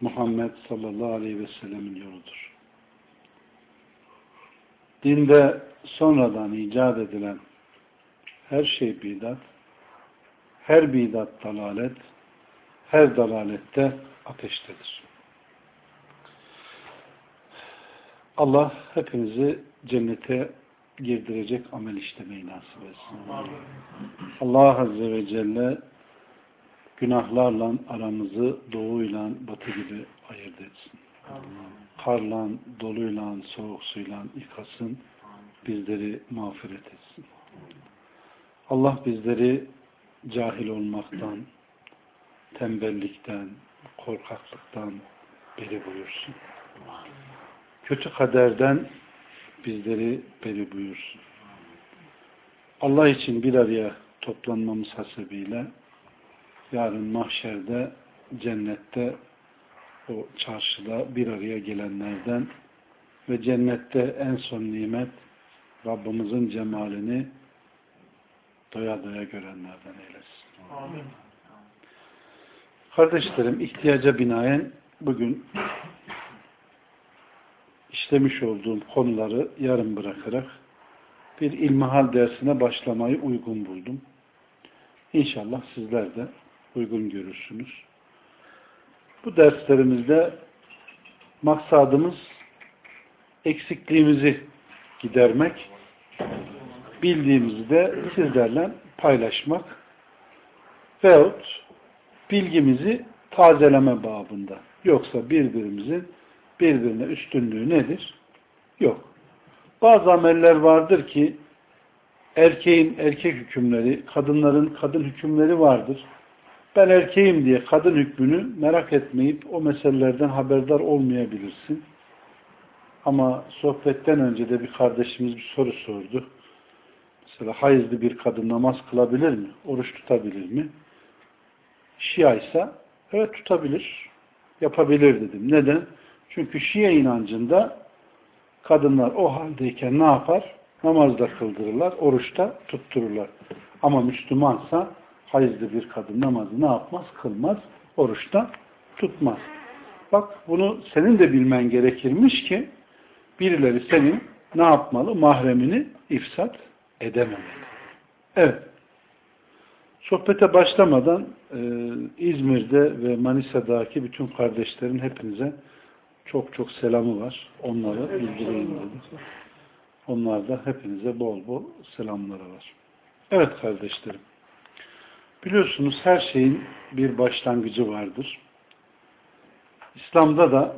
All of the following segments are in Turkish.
Muhammed sallallahu aleyhi ve sellemin yoludur. Dinde sonradan icat edilen her şey bidat, her bidat dalalet, her dalalette ateştedir. Allah hepinizi cennete girdirecek amel işlemeyi nasip etsin. Allah Azze ve Celle günahlarla aramızı doğuyla batı gibi ayırt etsin. Karla, doluyla, soğuk suyla yıkasın. Bizleri mağfiret etsin. Allah bizleri cahil olmaktan, tembellikten, korkaklıktan beri buyursun. Kötü kaderden bizleri beri buyursun. Allah için bir araya toplanmamız hasebiyle yarın mahşerde cennette o çarşıda bir araya gelenlerden ve cennette en son nimet Rabbimizin cemalini doya doya görenlerden eylesin. Amin. Kardeşlerim ihtiyaca binaen bugün işlemiş olduğum konuları yarım bırakarak bir ilmihal dersine başlamayı uygun buldum. İnşallah sizler de uygun görürsünüz. Bu derslerimizde maksadımız eksikliğimizi gidermek, bildiğimizi de sizlerle paylaşmak veyahut bilgimizi tazeleme babında. Yoksa birbirimizin birbirine üstünlüğü nedir? Yok. Bazı ameller vardır ki erkeğin erkek hükümleri, kadınların kadın hükümleri vardır. Ben erkeğim diye kadın hükmünü merak etmeyip o meselelerden haberdar olmayabilirsin. Ama sohbetten önce de bir kardeşimiz bir soru sordu. Mesela hayızlı bir kadın namaz kılabilir mi? Oruç tutabilir mi? Şia ise evet tutabilir. Yapabilir dedim. Neden? Çünkü Şia inancında kadınlar o haldeyken ne yapar? Namazda kıldırırlar, oruçta tuttururlar. Ama Müslümansa hayızlı bir kadın namazı ne yapmaz? Kılmaz, oruçta tutmaz. Bak bunu senin de bilmen gerekirmiş ki birileri senin ne yapmalı? Mahremini ifsat edememeli. Evet. Sohbete başlamadan e, İzmir'de ve Manisa'daki bütün kardeşlerin hepinize çok çok selamı var. Onları bildireyim dedim. Onlar da hepinize bol bol selamları var. Evet kardeşlerim. Biliyorsunuz her şeyin bir başlangıcı vardır. İslam'da da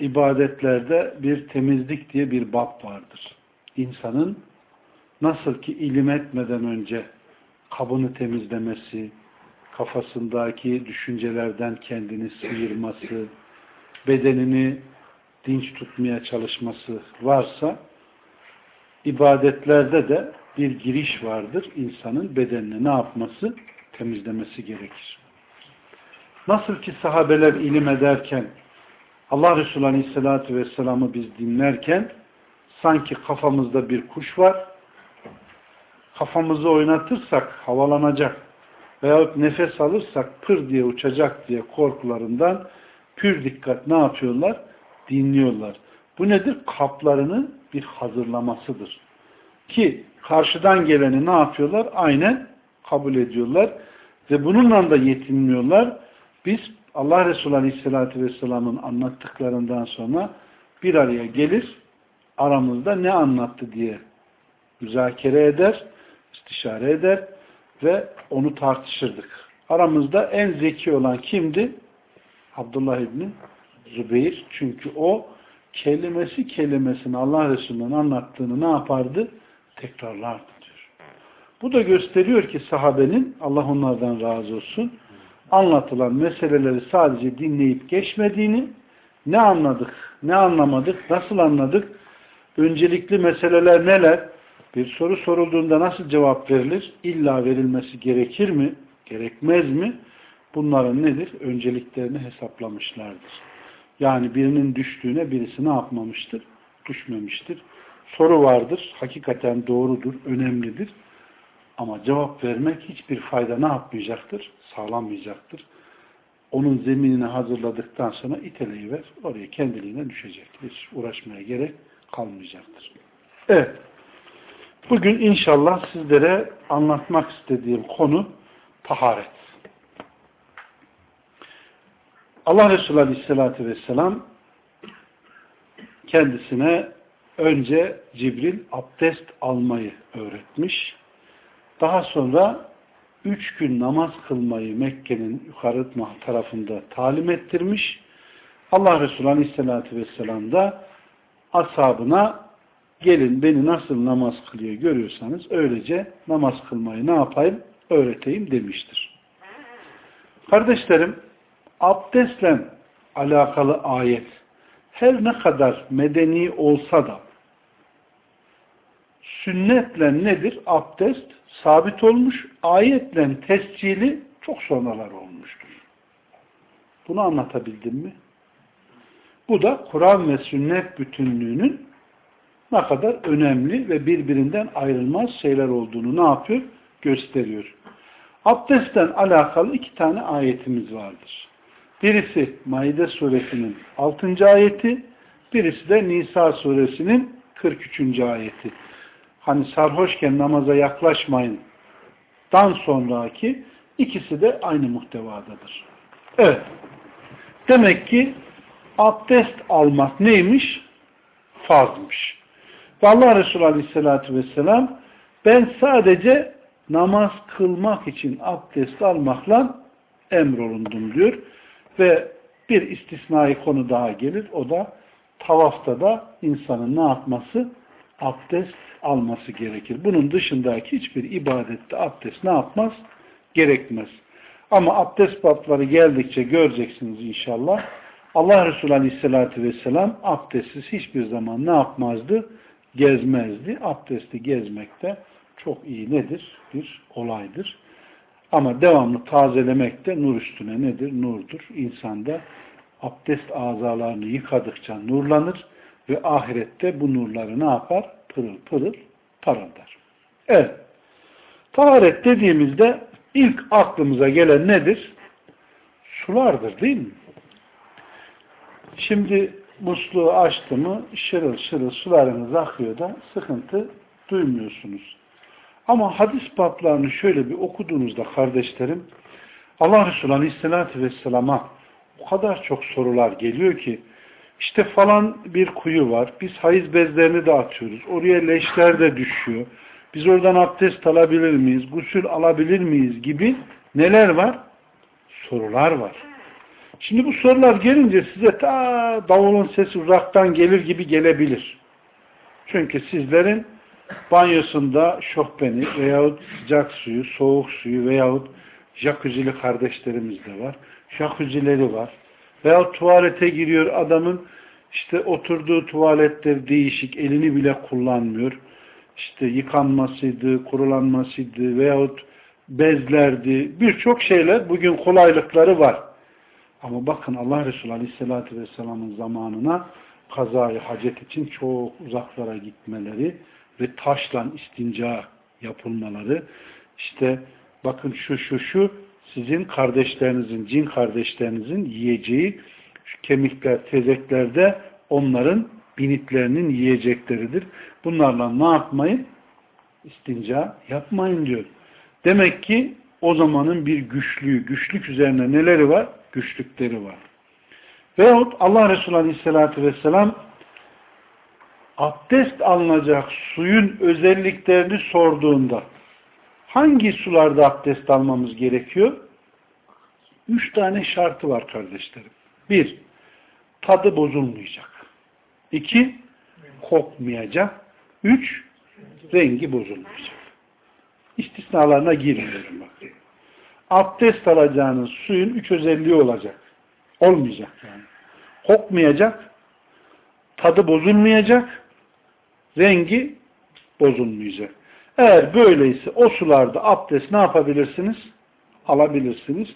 ibadetlerde bir temizlik diye bir bab vardır. İnsanın nasıl ki ilim etmeden önce kabını temizlemesi, kafasındaki düşüncelerden kendini sıyırması, bedenini dinç tutmaya çalışması varsa ibadetlerde de bir giriş vardır. İnsanın bedenini ne yapması? Temizlemesi gerekir. Nasıl ki sahabeler ilim ederken Allah Resulü Aleyhisselatü Vesselam'ı biz dinlerken sanki kafamızda bir kuş var kafamızı oynatırsak havalanacak veyahut nefes alırsak pır diye uçacak diye korkularından pür dikkat ne yapıyorlar? Dinliyorlar. Bu nedir? Kaplarını bir hazırlamasıdır. Ki karşıdan geleni ne yapıyorlar? Aynen kabul ediyorlar. Ve bununla da yetinmiyorlar. Biz Allah Resulü Aleyhisselatü Vesselam'ın anlattıklarından sonra bir araya gelir, aramızda ne anlattı diye müzakere eder, istişare eder ve onu tartışırdık. Aramızda en zeki olan kimdi? Abdullah İbni Zübeyir. Çünkü o kelimesi kelimesini Allah Resulü'nün anlattığını ne yapardı? Tekrarlardı. Bu da gösteriyor ki sahabenin Allah onlardan razı olsun anlatılan meseleleri sadece dinleyip geçmediğini, ne anladık, ne anlamadık, nasıl anladık, öncelikli meseleler neler, bir soru sorulduğunda nasıl cevap verilir, illa verilmesi gerekir mi, gerekmez mi, bunların nedir? Önceliklerini hesaplamışlardır. Yani birinin düştüğüne birisi ne yapmamıştır? Düşmemiştir. Soru vardır, hakikaten doğrudur, önemlidir. Ama cevap vermek hiçbir fayda ne yapmayacaktır? Sağlamayacaktır. Onun zeminini hazırladıktan sonra iteleyiver, oraya kendiliğine düşecektir. Hiç uğraşmaya gerek kalmayacaktır. Evet. Bugün inşallah sizlere anlatmak istediğim konu taharet. Allah Resulü Aleyhisselatü Vesselam kendisine önce Cibril abdest almayı öğretmiş. Daha sonra üç gün namaz kılmayı Mekke'nin yukarı tarafında talim ettirmiş. Allah Resulü Aleyhisselatü Vesselam da ashabına gelin beni nasıl namaz kılıyor görüyorsanız öylece namaz kılmayı ne yapayım öğreteyim demiştir. Kardeşlerim abdestle alakalı ayet her ne kadar medeni olsa da sünnetle nedir? Abdest sabit olmuş, ayetle tescili çok sonralar olmuştur. Bunu anlatabildim mi? Bu da Kur'an ve sünnet bütünlüğünün ne kadar önemli ve birbirinden ayrılmaz şeyler olduğunu ne yapıyor? Gösteriyor. Abdestten alakalı iki tane ayetimiz vardır. Birisi Maide suresinin 6. ayeti, birisi de Nisa suresinin 43. ayeti. Hani sarhoşken namaza yaklaşmayın dan sonraki ikisi de aynı muhtevadadır. Evet. Demek ki abdest almak neymiş? Farzmış. Ve Allah Resulü Aleyhisselatü Vesselam ben sadece namaz kılmak için abdest almakla emrolundum diyor. Ve bir istisnai konu daha gelir. O da tavafta da insanın ne yapması? Abdest alması gerekir. Bunun dışındaki hiçbir ibadette abdest ne yapmaz? Gerekmez. Ama abdest babları geldikçe göreceksiniz inşallah. Allah Resulü Aleyhisselatü Vesselam abdestsiz hiçbir zaman ne yapmazdı? Gezmezdi. Abdesti gezmekte çok iyi nedir? Bir olaydır. Ama devamlı tazelemek de nur üstüne nedir? Nurdur. İnsanda abdest azalarını yıkadıkça nurlanır ve ahirette bu nurları ne yapar? Pırıl pırıl parıldar. Evet. Taharet dediğimizde ilk aklımıza gelen nedir? Sulardır değil mi? Şimdi musluğu açtı mı şırıl şırıl sularınız akıyor da sıkıntı duymuyorsunuz. Ama hadis bablarını şöyle bir okuduğunuzda kardeşlerim Allah Resulü Aleyhisselatü Vesselam'a o kadar çok sorular geliyor ki işte falan bir kuyu var. Biz hayız bezlerini de atıyoruz. Oraya leşler de düşüyor. Biz oradan abdest alabilir miyiz? Gusül alabilir miyiz? Gibi neler var? Sorular var. Şimdi bu sorular gelince size ta davulun sesi uzaktan gelir gibi gelebilir. Çünkü sizlerin banyosunda şofbeni veyahut sıcak suyu, soğuk suyu veyahut jacuzzi'li kardeşlerimiz de var. Jacuzzi'leri var. Veyahut tuvalete giriyor adamın işte oturduğu tuvaletler değişik, elini bile kullanmıyor. İşte yıkanmasıydı, kurulanmasıydı veyahut bezlerdi. Birçok şeyler bugün kolaylıkları var. Ama bakın Allah Resulü Aleyhisselatü Vesselam'ın zamanına kazayı hacet için çok uzaklara gitmeleri ve taşla istinca yapılmaları işte bakın şu şu şu sizin kardeşlerinizin, cin kardeşlerinizin yiyeceği kemikler, tezeklerde onların binitlerinin yiyecekleridir. Bunlarla ne yapmayın? İstinca yapmayın diyor. Demek ki o zamanın bir güçlüğü, güçlük üzerine neleri var? Güçlükleri var. Veyahut Allah Resulü Aleyhisselatü Vesselam abdest alınacak suyun özelliklerini sorduğunda hangi sularda abdest almamız gerekiyor? Üç tane şartı var kardeşlerim. Bir, tadı bozulmayacak. İki, kokmayacak. Üç, rengi bozulmayacak. İstisnalarına girmiyorum bak. abdest alacağınız suyun üç özelliği olacak. Olmayacak yani. Kokmayacak, tadı bozulmayacak, rengi bozulmayacak. Eğer böyleyse o sularda abdest ne yapabilirsiniz? Alabilirsiniz.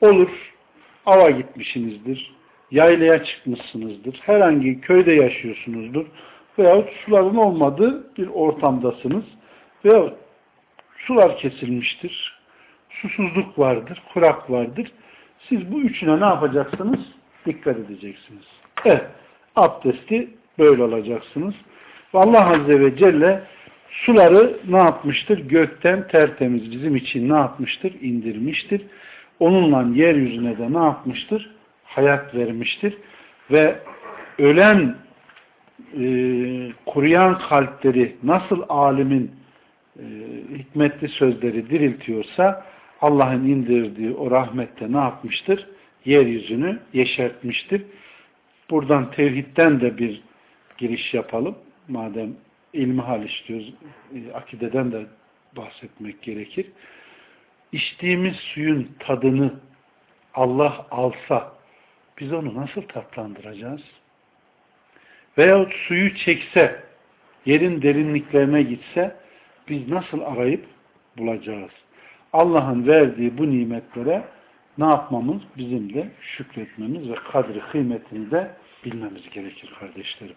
Olur, ava gitmişsinizdir, yaylaya çıkmışsınızdır, herhangi köyde yaşıyorsunuzdur veyahut suların olmadığı bir ortamdasınız veyahut sular kesilmiştir, susuzluk vardır, kurak vardır. Siz bu üçüne ne yapacaksınız? Dikkat edeceksiniz. Evet, abdesti böyle alacaksınız. Allah Azze ve Celle suları ne yapmıştır? Gökten tertemiz bizim için ne yapmıştır? İndirmiştir. Onunla yeryüzüne de ne yapmıştır? Hayat vermiştir. Ve ölen e, kuruyan kalpleri nasıl alimin e, hikmetli sözleri diriltiyorsa Allah'ın indirdiği o rahmette ne yapmıştır? Yeryüzünü yeşertmiştir. Buradan tevhidden de bir giriş yapalım. Madem ilmihal istiyoruz, e, akideden de bahsetmek gerekir. İçtiğimiz suyun tadını Allah alsa biz onu nasıl tatlandıracağız? Veyahut suyu çekse, yerin derinliklerine gitse biz nasıl arayıp bulacağız? Allah'ın verdiği bu nimetlere ne yapmamız? Bizim de şükretmemiz ve kadri kıymetini de bilmemiz gerekir kardeşlerim.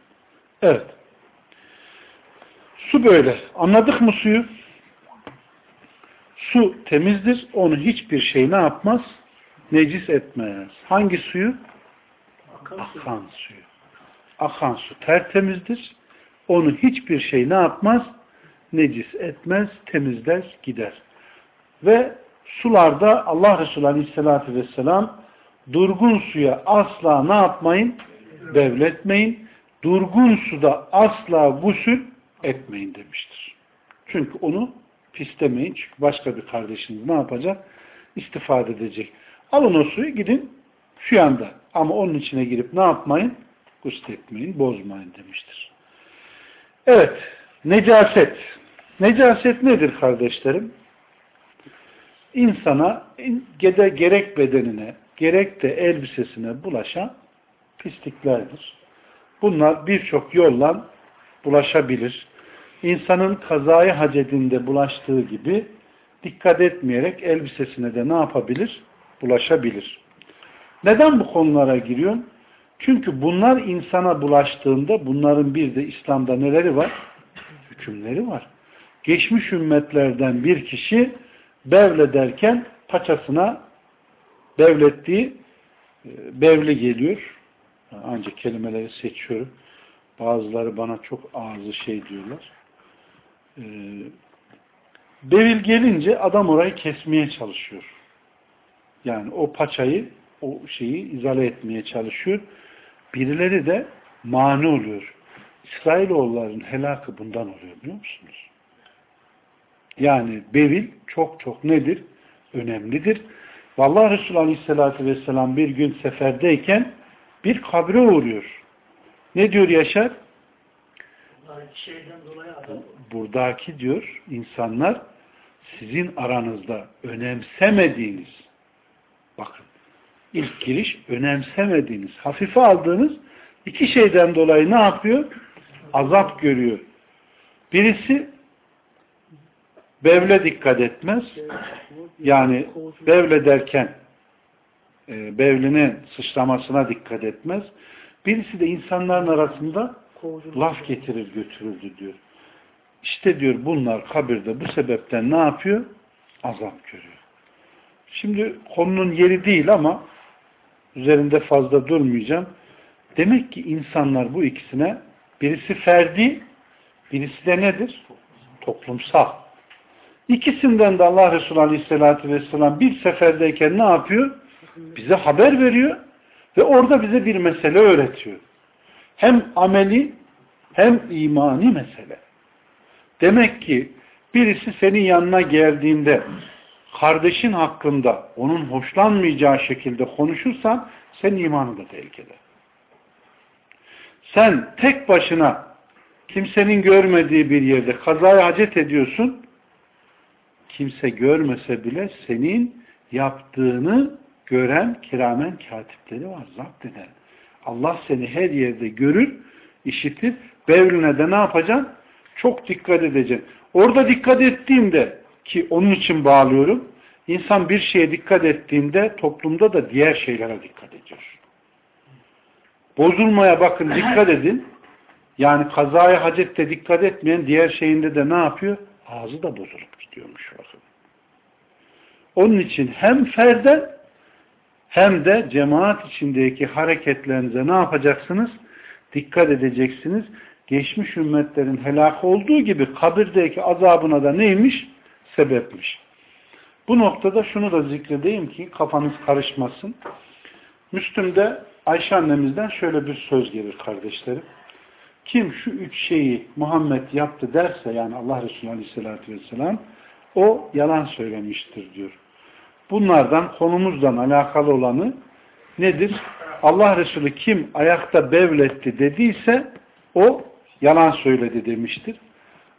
Evet. Su böyle. Anladık mı suyu? Su temizdir. Onu hiçbir şey ne yapmaz? Necis etmez. Hangi suyu? Akan, Akan suyu. Akan su tertemizdir. Onu hiçbir şey ne yapmaz? Necis etmez, temizler, gider. Ve sularda Allah Resulü Aleyhisselatü Vesselam durgun suya asla ne yapmayın? Devletmeyin. Durgun suda asla gusül etmeyin demiştir. Çünkü onu pislemeyin. Çünkü başka bir kardeşiniz ne yapacak? İstifade edecek. Alın o suyu gidin şu yanda. Ama onun içine girip ne yapmayın? Gusletmeyin, bozmayın demiştir. Evet. Necaset. Necaset nedir kardeşlerim? İnsana gede gerek bedenine gerek de elbisesine bulaşan pisliklerdir. Bunlar birçok yolla bulaşabilir. İnsanın kazayı hacedinde bulaştığı gibi dikkat etmeyerek elbisesine de ne yapabilir? Bulaşabilir. Neden bu konulara giriyorum? Çünkü bunlar insana bulaştığında bunların bir de İslam'da neleri var? Hükümleri var. Geçmiş ümmetlerden bir kişi bevlederken paçasına bevlettiği e, bevli geliyor. Ancak kelimeleri seçiyorum. Bazıları bana çok ağzı şey diyorlar. Ee, bevil gelince adam orayı kesmeye çalışıyor. Yani o paçayı, o şeyi izale etmeye çalışıyor. Birileri de mani oluyor. İsrailoğulların helakı bundan oluyor biliyor musunuz? Yani bevil çok çok nedir? Önemlidir. Vallahi Resulü Aleyhisselatü Vesselam bir gün seferdeyken bir kabre uğruyor. Ne diyor Yaşar? Adam. Buradaki diyor insanlar sizin aranızda önemsemediğiniz bakın ilk giriş önemsemediğiniz, hafife aldığınız iki şeyden dolayı ne yapıyor? Azap görüyor. Birisi bevle dikkat etmez. Yani bevle derken e, bevlinin sıçramasına dikkat etmez. Birisi de insanların arasında laf getirir götürürdü diyor. İşte diyor bunlar kabirde bu sebepten ne yapıyor? Azap görüyor. Şimdi konunun yeri değil ama üzerinde fazla durmayacağım. Demek ki insanlar bu ikisine birisi ferdi, birisi de nedir? Toplumsal. İkisinden de Allah Resulü Aleyhisselatü Vesselam bir seferdeyken ne yapıyor? Bize haber veriyor ve orada bize bir mesele öğretiyor. Hem ameli hem imani mesele. Demek ki birisi senin yanına geldiğinde kardeşin hakkında onun hoşlanmayacağı şekilde konuşursan senin imanı da tehlikede. Sen tek başına kimsenin görmediği bir yerde kazaya hacet ediyorsun kimse görmese bile senin yaptığını gören kiramen katipleri var. Zapt eden. Allah seni her yerde görür, işitir. Bevlüne de ne yapacaksın? Çok dikkat edeceksin. Orada dikkat ettiğinde ki onun için bağlıyorum. İnsan bir şeye dikkat ettiğinde toplumda da diğer şeylere dikkat ediyor. Bozulmaya bakın dikkat edin. Yani kazaya hacette dikkat etmeyen diğer şeyinde de ne yapıyor? Ağzı da bozulup gidiyormuş bakın. Onun için hem ferden hem de cemaat içindeki hareketlerinize ne yapacaksınız? Dikkat edeceksiniz. Geçmiş ümmetlerin helak olduğu gibi kabirdeki azabına da neymiş? Sebepmiş. Bu noktada şunu da zikredeyim ki kafanız karışmasın. Müslüm'de Ayşe annemizden şöyle bir söz gelir kardeşlerim. Kim şu üç şeyi Muhammed yaptı derse yani Allah Resulü Aleyhisselatü Vesselam o yalan söylemiştir diyor. Bunlardan konumuzdan alakalı olanı nedir? Allah Resulü kim ayakta bevletti dediyse o yalan söyledi demiştir.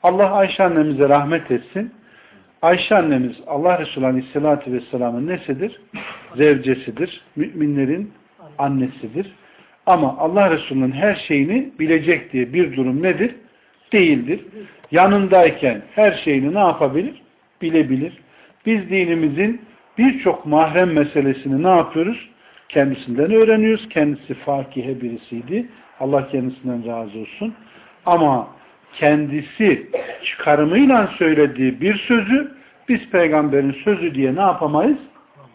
Allah Ayşe annemize rahmet etsin. Ayşe annemiz Allah Resulü Aleyhisselatü Vesselam'ın nesidir? Zevcesidir. Müminlerin annesidir. Ama Allah Resulü'nün her şeyini bilecek diye bir durum nedir? Değildir. Yanındayken her şeyini ne yapabilir? Bilebilir. Biz dinimizin birçok mahrem meselesini ne yapıyoruz? Kendisinden öğreniyoruz. Kendisi fakihe birisiydi. Allah kendisinden razı olsun. Ama kendisi çıkarımıyla söylediği bir sözü biz peygamberin sözü diye ne yapamayız?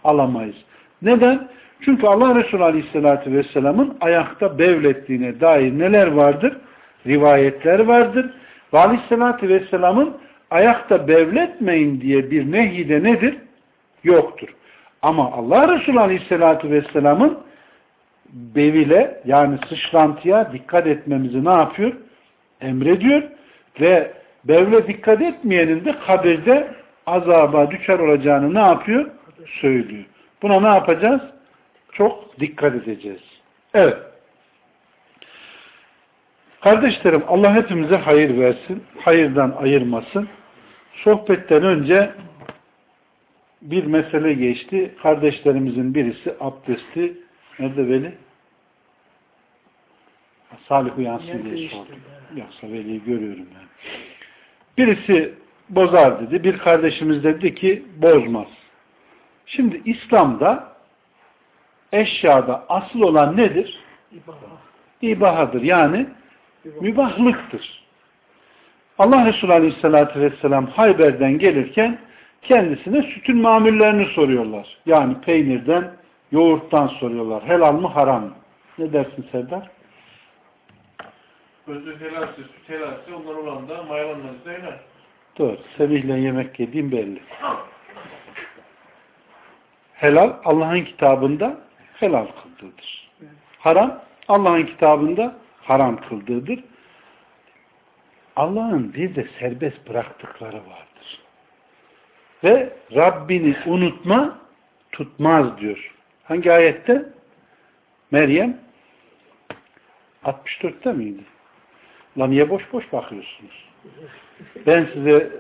Alamayız. Neden? Çünkü Allah Resulü Aleyhisselatü Vesselam'ın ayakta bevlettiğine dair neler vardır? Rivayetler vardır. Ve Aleyhisselatü Vesselam'ın ayakta bevletmeyin diye bir nehide nedir? Yoktur. Ama Allah Resulü Aleyhisselatü Vesselam'ın bevile yani sıçrantıya dikkat etmemizi ne yapıyor? Emrediyor ve bevle dikkat etmeyenin de kabirde azaba düşer olacağını ne yapıyor? Söylüyor. Buna ne yapacağız? Çok dikkat edeceğiz. Evet. Kardeşlerim Allah hepimize hayır versin. Hayırdan ayırmasın. Sohbetten önce bir mesele geçti. Kardeşlerimizin birisi abdesti nerede Veli? Salih uyansın diye sordum. Yoksa Veli'yi görüyorum yani. Birisi bozar dedi. Bir kardeşimiz dedi ki bozmaz. Şimdi İslam'da eşyada asıl olan nedir? İbahadır. Yani mübahlıktır. Allah Resulü Aleyhisselatü Vesselam Hayber'den gelirken kendisine sütün mamullerini soruyorlar. Yani peynirden, yoğurttan soruyorlar. Helal mı haram mı? Ne dersin Serdar? Özü helalse, süt helalse onlar olan da mayalanmaz da helal. Doğru. Semih'le yemek yediğim belli. Helal Allah'ın kitabında helal kıldığıdır. Haram Allah'ın kitabında haram kıldığıdır. Allah'ın bir de serbest bıraktıkları vardır. Ve Rabbini unutma tutmaz diyor. Hangi ayette? Meryem 64'te miydi? Lan niye boş boş bakıyorsunuz? Ben size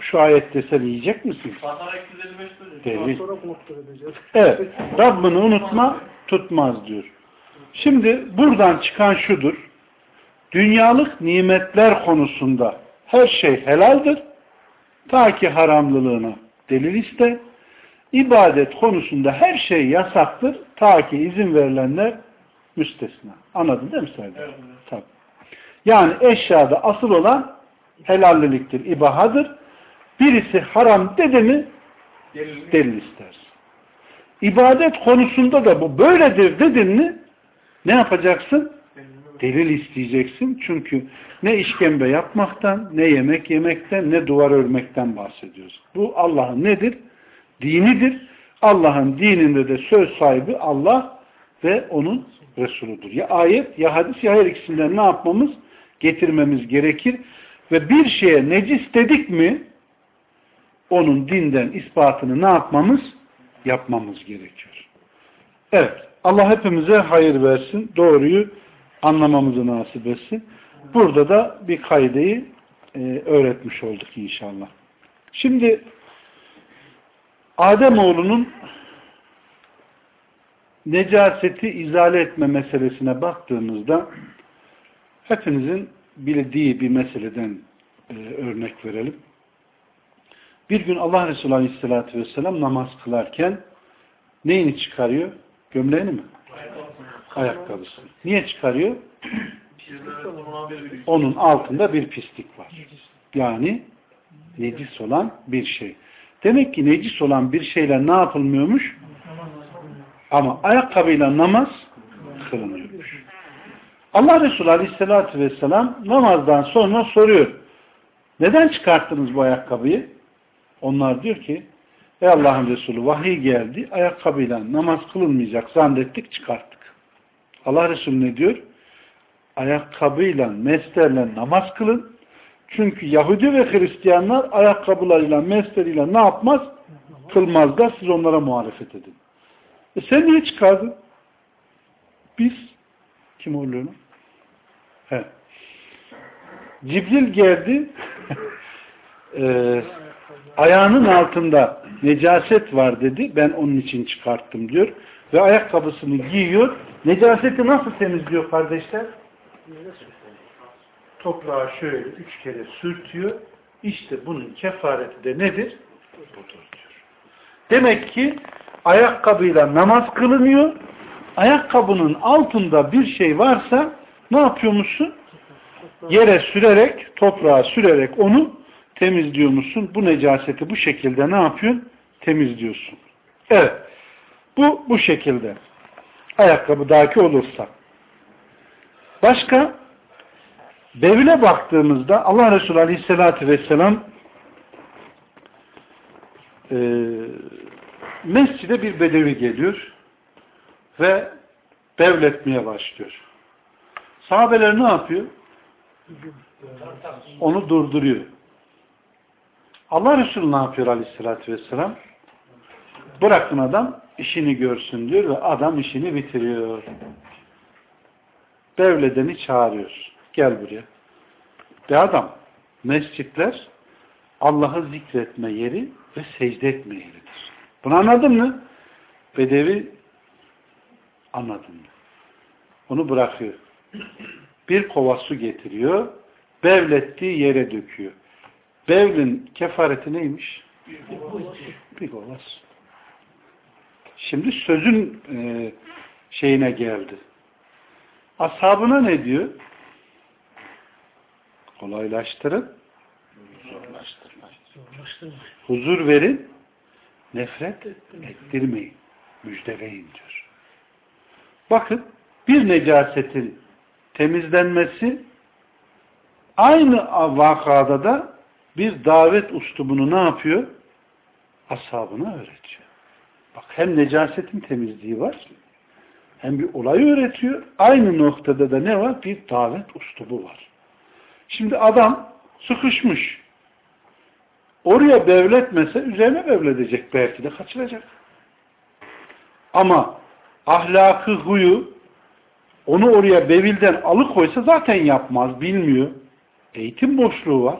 şu ayet desem yiyecek misiniz? Fatara 255 Değil. Evet. Rabbini unutma tutmaz diyor. Şimdi buradan çıkan şudur. Dünyalık nimetler konusunda her şey helaldir. Ta ki haramlılığına delil iste. İbadet konusunda her şey yasaktır. Ta ki izin verilenler müstesna. Anladın değil mi Serdar? Evet. Tabii. Yani eşyada asıl olan helalliliktir, ibahadır. Birisi haram dedi mi Delil delil istersin. İbadet konusunda da bu böyledir dedin mi ne yapacaksın? Delil isteyeceksin. Çünkü ne işkembe yapmaktan, ne yemek yemekten, ne duvar örmekten bahsediyoruz. Bu Allah'ın nedir? Dinidir. Allah'ın dininde de söz sahibi Allah ve onun Resuludur. Ya ayet, ya hadis, ya her ikisinden ne yapmamız? Getirmemiz gerekir. Ve bir şeye necis dedik mi onun dinden ispatını ne yapmamız? Yapmamız gerekiyor. Evet. Allah hepimize hayır versin. Doğruyu anlamamızı nasip etsin. Burada da bir kaydeyi e, öğretmiş olduk inşallah. Şimdi Ademoğlunun necaseti izale etme meselesine baktığımızda hepinizin bildiği bir meseleden e, örnek verelim. Bir gün Allah Resulü Aleyhisselatü Vesselam namaz kılarken neyini çıkarıyor? Gömleğini mi? Ayakkabısını. Niye çıkarıyor? Onun altında bir pislik var. Yani necis olan bir şey. Demek ki necis olan bir şeyle ne yapılmıyormuş? Ama ayakkabıyla namaz kılınıyormuş. Allah Resulü Aleyhisselatü Vesselam namazdan sonra soruyor. Neden çıkarttınız bu ayakkabıyı? Onlar diyor ki Ey Allah'ın Resulü vahiy geldi ayakkabıyla namaz kılınmayacak zannettik çıkarttık. Allah Resulü ne diyor? Ayakkabıyla, meslerle namaz kılın. Çünkü Yahudi ve Hristiyanlar ayakkabılarıyla, mesleriyle ne yapmaz? Kılmazlar. Siz onlara muhalefet edin. E sen niye çıkardın? Biz kim oluyor? He. Cibril geldi e, ayağının altında necaset var dedi. Ben onun için çıkarttım diyor. Ve ayakkabısını giyiyor. Necaseti nasıl temizliyor kardeşler? Toprağı şöyle üç kere sürtüyor. İşte bunun kefareti de nedir? Budur diyor. Demek ki ayakkabıyla namaz kılınıyor. Ayakkabının altında bir şey varsa ne yapıyormuşsun? Yere sürerek, toprağa sürerek onu temizliyor musun? Bu necaseti bu şekilde ne yapıyorsun? Temizliyorsun. Evet. Bu bu şekilde. Ayakkabıdaki olursa. Başka Bevle baktığımızda Allah Resulü Aleyhisselatü Vesselam e, mescide bir bedevi geliyor ve devletmeye başlıyor. Sahabeler ne yapıyor? Onu durduruyor. Allah Resulü ne yapıyor aleyhissalatü vesselam? Bırakın adam işini görsün diyor ve adam işini bitiriyor. Devledeni çağırıyor. Gel buraya. Be adam, mescitler Allah'ı zikretme yeri ve secde etme yeridir. Bunu anladın mı? Bedevi anladın mı? Onu bırakıyor. Bir kova su getiriyor. Bevlettiği yere döküyor. Bevlin kefareti neymiş? Bir kova su. Şimdi sözün e, şeyine geldi. Ashabına ne diyor? Kolaylaştırın, zorlaştırmayın. Huzur verin, nefret ettirmeyin, müjdeleyin diyor. Bakın, bir necasetin temizlenmesi aynı vakada da bir davet ustubunu ne yapıyor? Ashabına öğretiyor. Bak hem necasetin temizliği var, hem bir olay öğretiyor. Aynı noktada da ne var? Bir davet ustubu var. Şimdi adam sıkışmış. Oraya bevletmese üzerine bevledecek belki de kaçıracak. Ama ahlakı, huyu onu oraya bevilden alıkoysa zaten yapmaz, bilmiyor. Eğitim boşluğu var.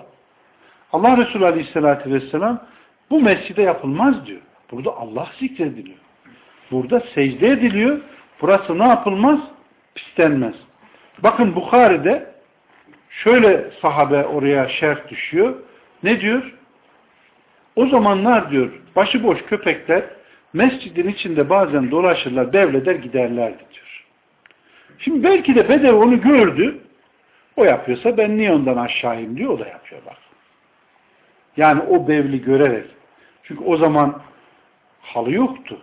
Allah Resulü Aleyhisselatü Vesselam bu mescide yapılmaz diyor. Burada Allah zikrediliyor. Burada secde ediliyor. Burası ne yapılmaz? Pislenmez. Bakın Bukhari'de şöyle sahabe oraya şerh düşüyor. Ne diyor? O zamanlar diyor başıboş köpekler mescidin içinde bazen dolaşırlar, devleder giderlerdi diyor. Şimdi belki de Bedev onu gördü. O yapıyorsa ben niye ondan aşağıyım diyor. O da yapıyor bak. Yani o bevli görerek. Çünkü o zaman halı yoktu.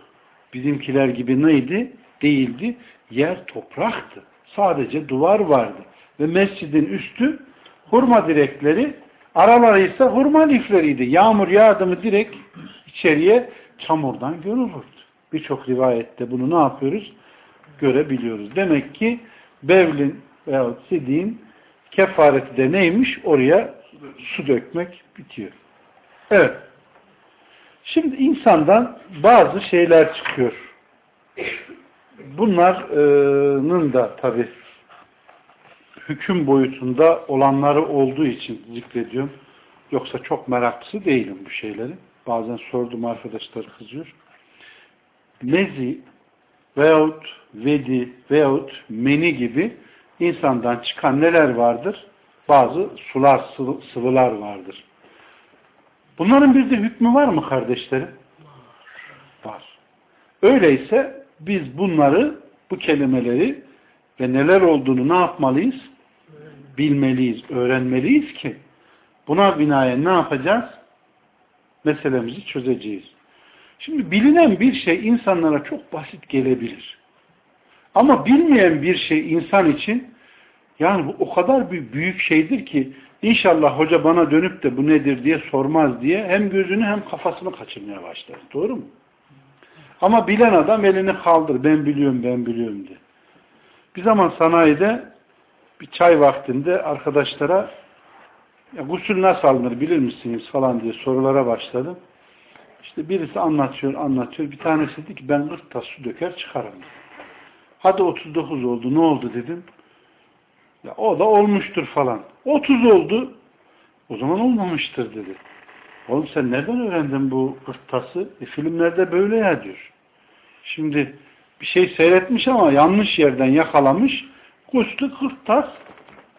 Bizimkiler gibi neydi? Değildi. Yer topraktı. Sadece duvar vardı. Ve mescidin üstü hurma direkleri, araları ise hurma lifleriydi. Yağmur yağdı mı direkt içeriye çamurdan görülürdü. Birçok rivayette bunu ne yapıyoruz? Görebiliyoruz. Demek ki Bevlin veya Sidin kefareti de neymiş? Oraya su dökmek bitiyor. Evet. Şimdi insandan bazı şeyler çıkıyor. Bunların da tabi hüküm boyutunda olanları olduğu için zikrediyorum. Yoksa çok meraklısı değilim bu şeyleri. bazen sordum arkadaşlar kızıyor. Mezi veyahut vedi veyahut meni gibi insandan çıkan neler vardır? Bazı sular, sıvılar vardır. Bunların bir de hükmü var mı kardeşlerim? Var. Öyleyse biz bunları, bu kelimeleri ve neler olduğunu ne yapmalıyız? Bilmeliyiz, öğrenmeliyiz ki buna binaen ne yapacağız? Meselemizi çözeceğiz. Şimdi bilinen bir şey insanlara çok basit gelebilir. Ama bilmeyen bir şey insan için yani bu o kadar bir büyük şeydir ki inşallah hoca bana dönüp de bu nedir diye sormaz diye hem gözünü hem kafasını kaçırmaya başlar. Doğru mu? Ama bilen adam elini kaldır. Ben biliyorum, ben biliyorum diye. Bir zaman sanayide bir çay vaktinde arkadaşlara ya gusül nasıl alınır bilir misiniz falan diye sorulara başladım. İşte birisi anlatıyor, anlatıyor. Bir tanesi dedi ki ben 40 tas su döker çıkarım. Hadi 39 oldu. Ne oldu dedim. Ya o da olmuştur falan. 30 oldu. O zaman olmamıştır dedi. Oğlum sen nereden öğrendin bu kırtası? E, filmlerde böyle ya diyor. Şimdi bir şey seyretmiş ama yanlış yerden yakalamış. Kuşlu kırtas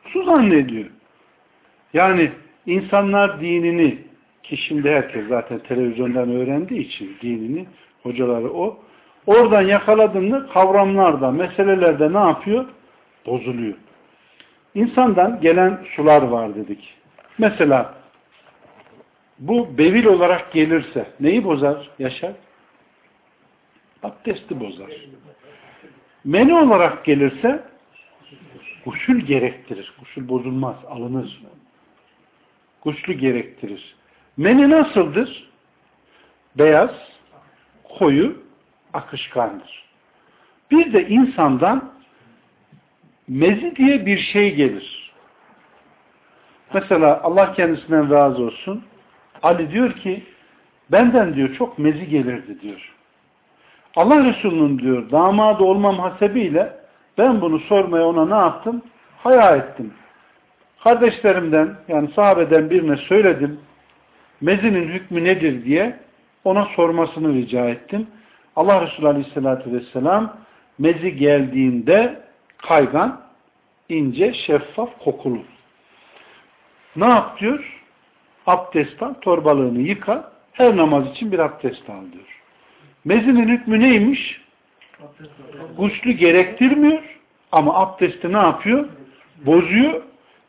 su zannediyor. Yani insanlar dinini ki şimdi herkes zaten televizyondan öğrendiği için dinini, hocaları o. Oradan yakaladığında kavramlarda, meselelerde ne yapıyor? Bozuluyor. İnsandan gelen sular var dedik. Mesela bu bevil olarak gelirse neyi bozar Yaşar? Abdesti bozar. Meni olarak gelirse gusül gerektirir. Gusül bozulmaz, alınır. Guslü gerektirir. Meni nasıldır? Beyaz, koyu, akışkandır. Bir de insandan mezi diye bir şey gelir. Mesela Allah kendisinden razı olsun. Ali diyor ki benden diyor çok mezi gelirdi diyor. Allah Resulü'nün diyor damadı olmam hasebiyle ben bunu sormaya ona ne yaptım? Haya ettim. Kardeşlerimden yani sahabeden birine söyledim. Mezinin hükmü nedir diye ona sormasını rica ettim. Allah Resulü Aleyhisselatü Vesselam mezi geldiğinde kaygan, ince, şeffaf, kokulu. Ne yap diyor? Abdest al, torbalığını yıka, her namaz için bir abdest al diyor. Mezinin hükmü neymiş? Guslü gerektirmiyor ama abdesti ne yapıyor? Bozuyor.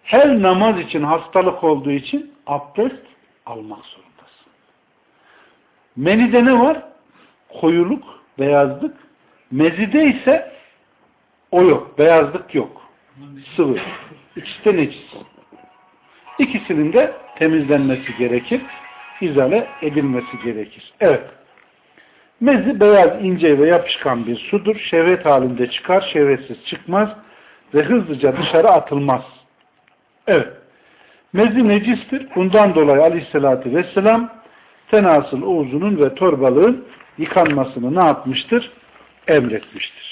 Her namaz için hastalık olduğu için abdest almak zorundasın. Menide ne var? Koyuluk, beyazlık. Mezide ise o yok. Beyazlık yok. Sıvı. İkisi de necis. İkisinin de temizlenmesi gerekir. izale edilmesi gerekir. Evet. Mezi beyaz, ince ve yapışkan bir sudur. Şehvet halinde çıkar, şehvetsiz çıkmaz ve hızlıca dışarı atılmaz. Evet. Mezi necistir. Bundan dolayı aleyhissalatü vesselam tenasıl oğuzunun ve torbalığın yıkanmasını ne yapmıştır? Emretmiştir.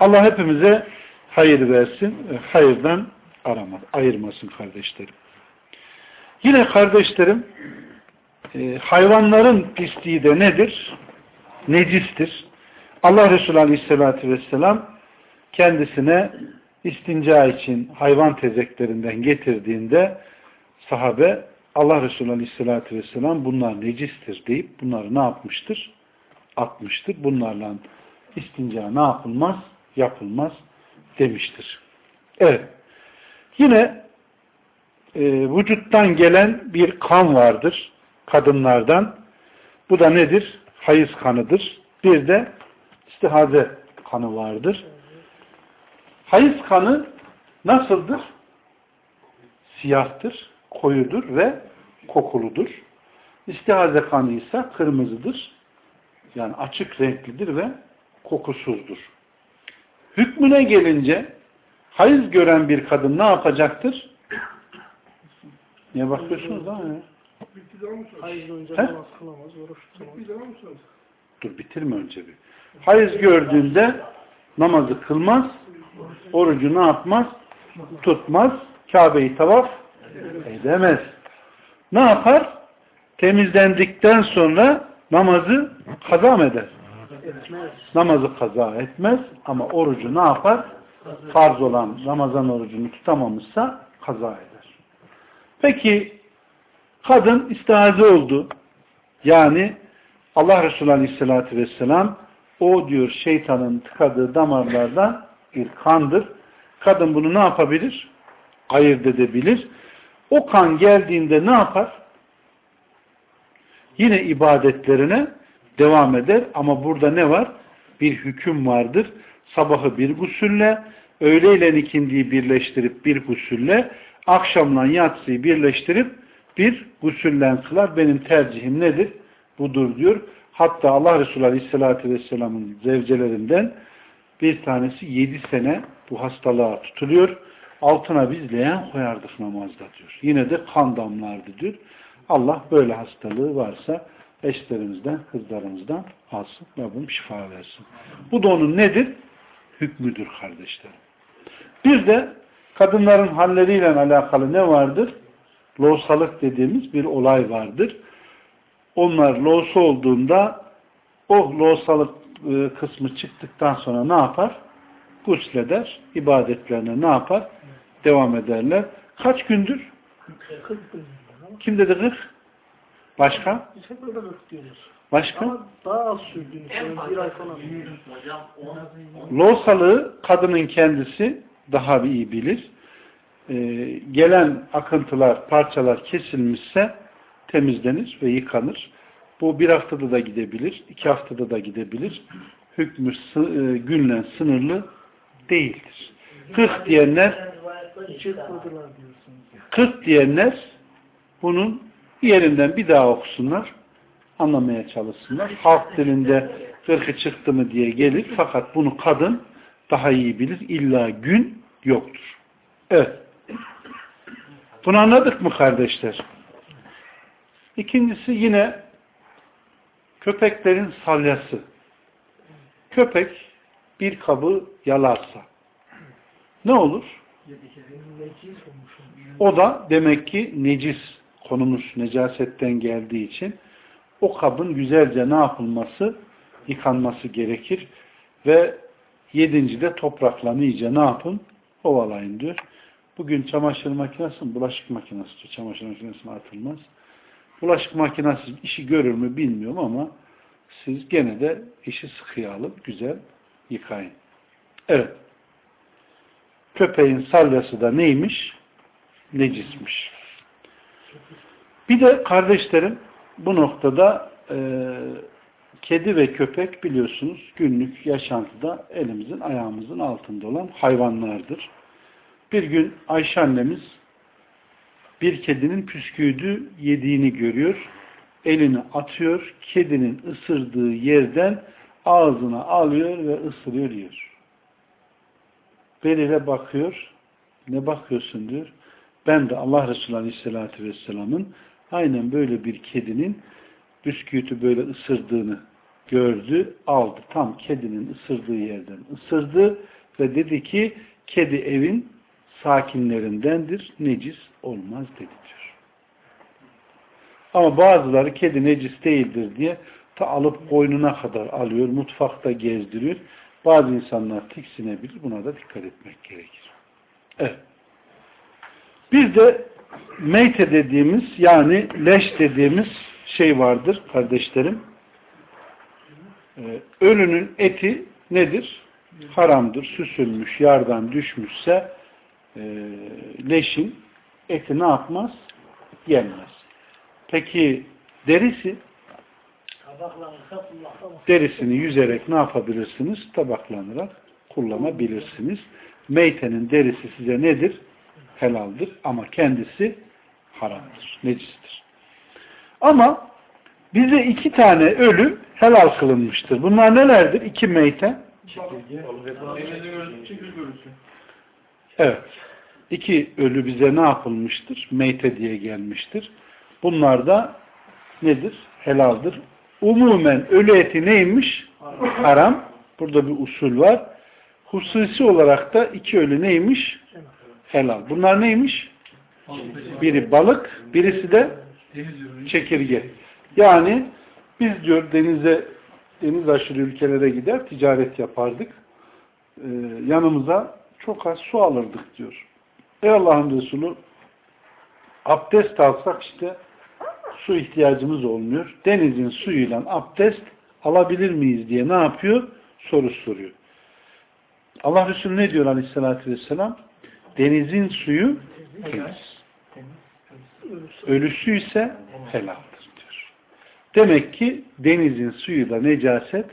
Allah hepimize hayır versin, hayırdan aramaz, ayırmasın kardeşlerim. Yine kardeşlerim, e, hayvanların pisliği de nedir? Necistir. Allah Resulü Aleyhisselatü Vesselam kendisine istinca için hayvan tezeklerinden getirdiğinde sahabe Allah Resulü Aleyhisselatü Vesselam bunlar necistir deyip bunları ne yapmıştır? Atmıştır. Bunlarla istinca ne yapılmaz? Yapılmaz demiştir. Evet. Yine e, vücuttan gelen bir kan vardır kadınlardan. Bu da nedir? Hayız kanıdır. Bir de istihaze kanı vardır. Hayız kanı nasıldır? Siyahtır, koyudur ve kokuludur. İstihaze kanı ise kırmızıdır. Yani açık renklidir ve kokusuzdur. Hükmüne gelince hayız gören bir kadın ne yapacaktır? Niye bakıyorsunuz ya? Hayız önce namaz kılamaz, oruç tutamaz. Dur bitirme önce bir. Hayız gördüğünde namazı kılmaz, orucu ne yapmaz? Tutmaz, Kabe'yi tavaf edemez. Ne yapar? temizlendikten sonra namazı kaza mı eder? Namazı kaza etmez ama orucu ne yapar? Farz olan Ramazan orucunu tutamamışsa kaza eder. Peki kadın istihaze oldu. Yani Allah Resulü Aleyhisselatü Vesselam o diyor şeytanın tıkadığı damarlardan bir kandır. Kadın bunu ne yapabilir? Ayırt edebilir. O kan geldiğinde ne yapar? Yine ibadetlerine devam eder. Ama burada ne var? Bir hüküm vardır. Sabahı bir gusülle, öğleyle ikindiyi birleştirip bir gusülle, akşamla yatsıyı birleştirip bir gusüllen kılar. Benim tercihim nedir? Budur diyor. Hatta Allah Resulü Aleyhisselatü Vesselam'ın zevcelerinden bir tanesi yedi sene bu hastalığa tutuluyor. Altına biz leğen koyardık namazda diyor. Yine de kan damlardı diyor. Allah böyle hastalığı varsa eşlerimizden, kızlarımızdan alsın. Rabbim şifa versin. Bu da onun nedir? Hükmüdür kardeşlerim. Bir de kadınların halleriyle alakalı ne vardır? Loğsalık dediğimiz bir olay vardır. Onlar loğusa olduğunda o loğsalık e, kısmı çıktıktan sonra ne yapar? Gusleder, ibadetlerine ne yapar? Devam ederler. Kaç gündür? Kim dedi 40? Başka? Biz hep öyle diyoruz. Başka? Ama daha az sürdüğünü söylüyorum. Bir ay falan. Loğsalığı kadının kendisi daha iyi bilir. Ee, gelen akıntılar, parçalar kesilmişse temizlenir ve yıkanır. Bu bir haftada da gidebilir, iki haftada da gidebilir. Hükmü e, günle sınırlı değildir. 40 diyenler Çıkmadılar diyorsunuz. 40 diyenler bunun yerinden bir daha okusunlar, anlamaya çalışsınlar. Halk dilinde 40'ı çıktı mı diye gelir. Fakat bunu kadın daha iyi bilir. İlla gün yoktur. Evet. Bunu anladık mı kardeşler? İkincisi yine köpeklerin salyası. Köpek bir kabı yalarsa ne olur? O da demek ki necis konumuz necasetten geldiği için o kabın güzelce ne yapılması? Yıkanması gerekir. Ve yedincide toprakla iyice ne yapın? Ovalayın diyor. Bugün çamaşır makinesi? Bulaşık makinesi diyor. Çamaşır makinesine atılmaz. Bulaşık makinesi işi görür mü bilmiyorum ama siz gene de işi sıkıya alıp güzel yıkayın. Evet. Köpeğin salyası da neymiş? Necismiş. Bir de kardeşlerim bu noktada e, kedi ve köpek biliyorsunuz günlük yaşantıda elimizin ayağımızın altında olan hayvanlardır. Bir gün Ayşe annemiz bir kedinin püsküydü yediğini görüyor. Elini atıyor. Kedinin ısırdığı yerden ağzına alıyor ve ısırıyor yiyor. Beril'e bakıyor. Ne bakıyorsun diyor. Ben de Allah Resulü Aleyhisselatü Vesselam'ın aynen böyle bir kedinin bisküviti böyle ısırdığını gördü, aldı. Tam kedinin ısırdığı yerden ısırdı ve dedi ki kedi evin sakinlerindendir, necis olmaz dedi diyor. Ama bazıları kedi necis değildir diye ta alıp boynuna kadar alıyor, mutfakta gezdiriyor. Bazı insanlar tiksinebilir. Buna da dikkat etmek gerekir. Evet. Bir de meyte dediğimiz yani leş dediğimiz şey vardır kardeşlerim. Ee, ölünün eti nedir? Haramdır. Süsülmüş, yardan düşmüşse e, leşin eti ne yapmaz? Yenmez. Peki derisi? Derisini yüzerek ne yapabilirsiniz? Tabaklanarak kullanabilirsiniz. Meytenin derisi size nedir? Helaldir ama kendisi haramdır, necistir. Ama bize iki tane ölü helal kılınmıştır. Bunlar nelerdir? İki meyte. Evet. İki ölü bize ne yapılmıştır? Meyte diye gelmiştir. Bunlar da nedir? Helaldir. Umumen ölü eti neymiş? Haram. Burada bir usul var. Hususi olarak da iki ölü neymiş? Helal. Bunlar neymiş? Biri balık, birisi de Çekirge. Yani biz diyor denize deniz aşırı ülkelere gider ticaret yapardık. Ee, yanımıza çok az su alırdık diyor. Ey Allah'ın Resulü abdest alsak işte su ihtiyacımız olmuyor. Denizin suyuyla abdest alabilir miyiz diye ne yapıyor? Soru soruyor. Allah Resulü ne diyor aleyhissalatü vesselam? Denizin suyu temiz. Ölüsü ise helaldir diyor. Demek ki denizin suyu da necaset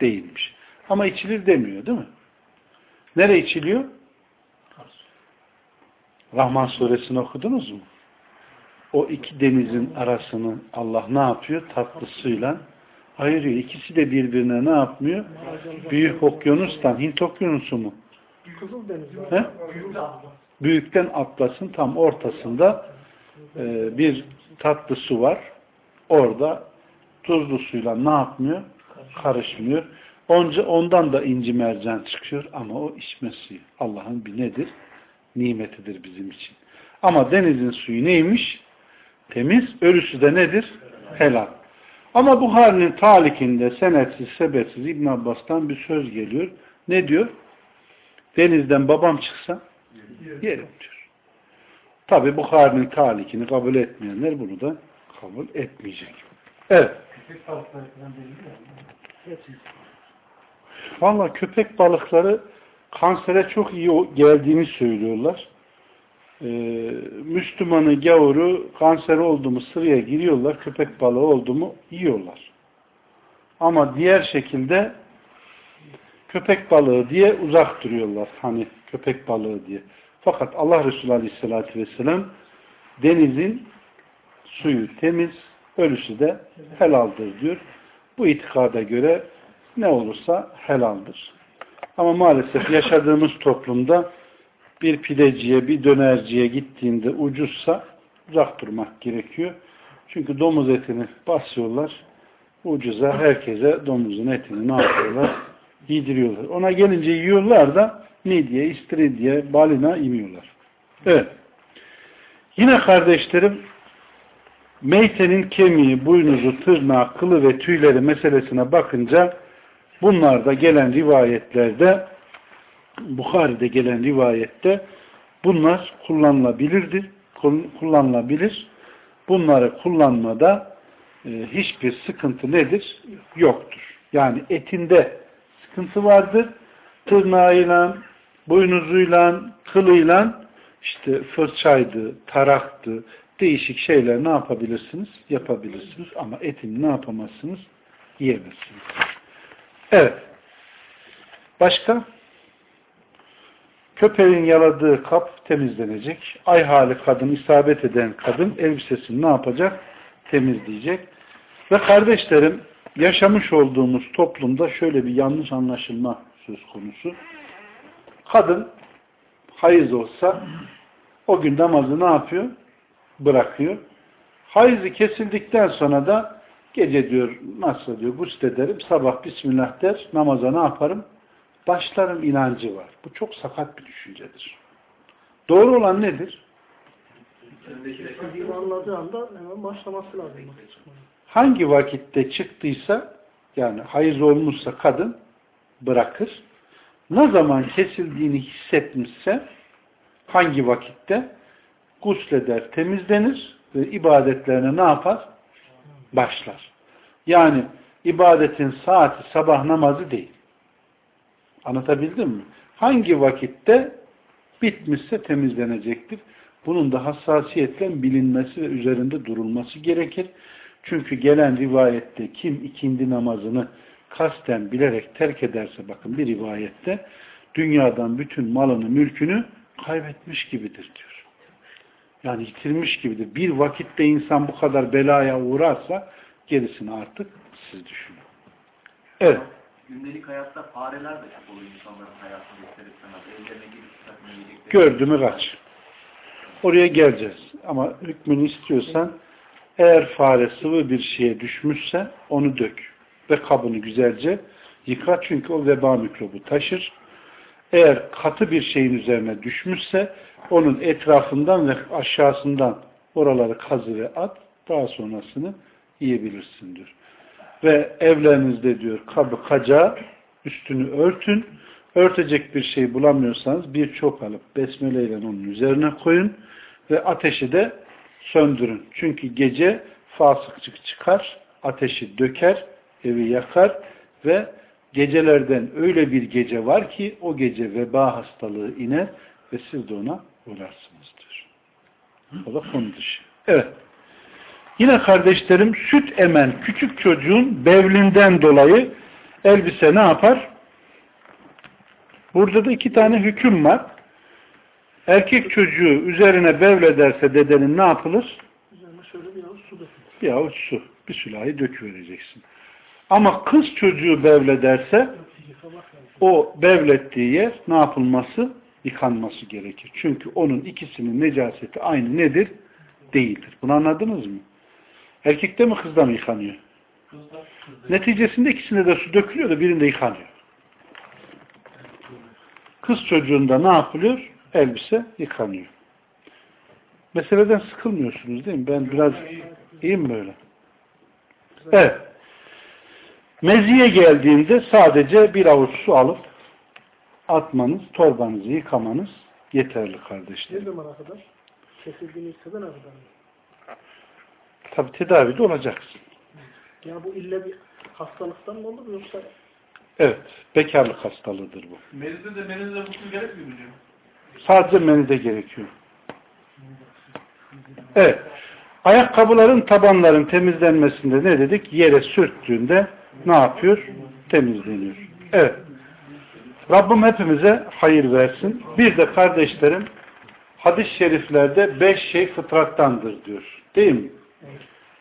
değilmiş. Ama içilir demiyor değil mi? Nere içiliyor? Rahman suresini okudunuz mu? O iki denizin arasını Allah ne yapıyor? Tatlı suyla ayırıyor. İkisi de birbirine ne yapmıyor? Büyük okyanustan, Hint okyanusu mu? He? Büyükten Atlas'ın tam ortasında e, bir tatlı su var. Orada tuzlu suyla ne yapmıyor? Karışmıyor. Onca, ondan da inci mercan çıkıyor ama o içme suyu. Allah'ın bir nedir? Nimetidir bizim için. Ama denizin suyu neymiş? Temiz. Ölüsü de nedir? Helal. Ama Buhari'nin talikinde senetsiz, sebetsiz İbn Abbas'tan bir söz geliyor. Ne diyor? Denizden babam çıksa yerim diyor. Tabi Bukhari'nin talikini kabul etmeyenler bunu da kabul etmeyecek. Evet. Valla köpek balıkları kansere çok iyi geldiğini söylüyorlar. Ee, Müslümanı, gavuru kanser oldu mu sıraya giriyorlar, köpek balığı oldu mu yiyorlar. Ama diğer şekilde köpek balığı diye uzak duruyorlar. Hani köpek balığı diye. Fakat Allah Resulü Aleyhisselatü Vesselam denizin suyu temiz, ölüsü de helaldir diyor. Bu itikada göre ne olursa helaldir. Ama maalesef yaşadığımız toplumda bir pideciye, bir dönerciye gittiğinde ucuzsa uzak durmak gerekiyor. Çünkü domuz etini basıyorlar. Ucuza herkese domuzun etini ne yapıyorlar? Yediriyorlar. Ona gelince yiyorlar da midye, istiridye, balina yemiyorlar. Evet. Yine kardeşlerim meytenin kemiği, buynuzu, tırnağı, kılı ve tüyleri meselesine bakınca bunlarda gelen rivayetlerde Bukhari'de gelen rivayette bunlar kullanılabilirdir. Kullanılabilir. Bunları kullanmada e, hiçbir sıkıntı nedir? Yoktur. Yani etinde sıkıntı vardır. Tırnağıyla, boynuzuyla, kılıyla işte fırçaydı, taraktı, değişik şeyler ne yapabilirsiniz? Yapabilirsiniz. Ama etini ne yapamazsınız? Yiyemezsiniz. Evet. Başka? Köpeğin yaladığı kap temizlenecek. Ay hali kadın, isabet eden kadın elbisesini ne yapacak? Temizleyecek. Ve kardeşlerim, yaşamış olduğumuz toplumda şöyle bir yanlış anlaşılma söz konusu. Kadın hayız olsa o gün namazı ne yapıyor? Bırakıyor. Hayızı kesildikten sonra da gece diyor nasıl diyor guslederim sabah bismillah der namaza ne yaparım? Başlarım inancı var. Bu çok sakat bir düşüncedir. Doğru olan nedir? Anladığı anda hemen başlaması lazım. Hangi vakitte çıktıysa yani hayız olmuşsa kadın bırakır. Ne zaman kesildiğini hissetmişse hangi vakitte gusleder, temizlenir ve ibadetlerine ne yapar? Başlar. Yani ibadetin saati sabah namazı değil. Anlatabildim mi? Hangi vakitte bitmişse temizlenecektir. Bunun da hassasiyetle bilinmesi ve üzerinde durulması gerekir. Çünkü gelen rivayette kim ikindi namazını kasten bilerek terk ederse bakın bir rivayette dünyadan bütün malını, mülkünü kaybetmiş gibidir diyor. Yani yitirmiş gibidir. Bir vakitte insan bu kadar belaya uğrarsa gerisini artık siz düşünün. Evet. Gündelik hayatta fareler de çok oluyor insanların hayatında ister istemez. Evlerine girip. Gördü mü kaç. Oraya geleceğiz. Ama hükmünü istiyorsan eğer fare sıvı bir şeye düşmüşse onu dök. Ve kabını güzelce yıka çünkü o veba mikrobu taşır. Eğer katı bir şeyin üzerine düşmüşse onun etrafından ve aşağısından oraları kazı ve at. Daha sonrasını yiyebilirsin diyor. Ve evlerinizde diyor kabı kaca üstünü örtün. Örtecek bir şey bulamıyorsanız bir çöp alıp besmele ile onun üzerine koyun ve ateşi de söndürün. Çünkü gece fasıkçık çıkar, ateşi döker, evi yakar ve gecelerden öyle bir gece var ki o gece veba hastalığı iner ve siz de ona uğrarsınız. O da konu dışı. Evet. Yine kardeşlerim süt emen küçük çocuğun bevlinden dolayı elbise ne yapar? Burada da iki tane hüküm var. Erkek çocuğu üzerine bevlederse dedenin ne yapılır? Üzerine şöyle bir avuç su dökün. Bir avuç su, bir sülahi döküvereceksin. Ama kız çocuğu bevlederse o bevlettiği yer ne yapılması? Yıkanması gerekir. Çünkü onun ikisinin necaseti aynı nedir? Değildir. Bunu anladınız mı? Erkekte mi kızda mı yıkanıyor? Neticesinde ikisinde de su dökülüyor da birinde yıkanıyor. Kız çocuğunda ne yapılıyor? Elbise yıkanıyor. Meseleden sıkılmıyorsunuz değil mi? Ben biraz iyiyim böyle. Evet. Meziye geldiğinde sadece bir avuç su alıp atmanız, torbanızı yıkamanız yeterli kardeşler. Ne zamana kadar? Kesildiğini hisseden kadar mı? Tabi tedavide olacaksın. Ya bu ille bir hastalıktan mı olur yoksa Evet. Bekarlık hastalığıdır bu. Merize de merize de bu su gerekmiyor mu diyor? Sadece menide gerekiyor. Evet. Ayakkabıların tabanların temizlenmesinde ne dedik? Yere sürttüğünde ne yapıyor? Temizleniyor. Evet. Rabbim hepimize hayır versin. Bir de kardeşlerim hadis-i şeriflerde beş şey fıtrattandır diyor. Değil mi?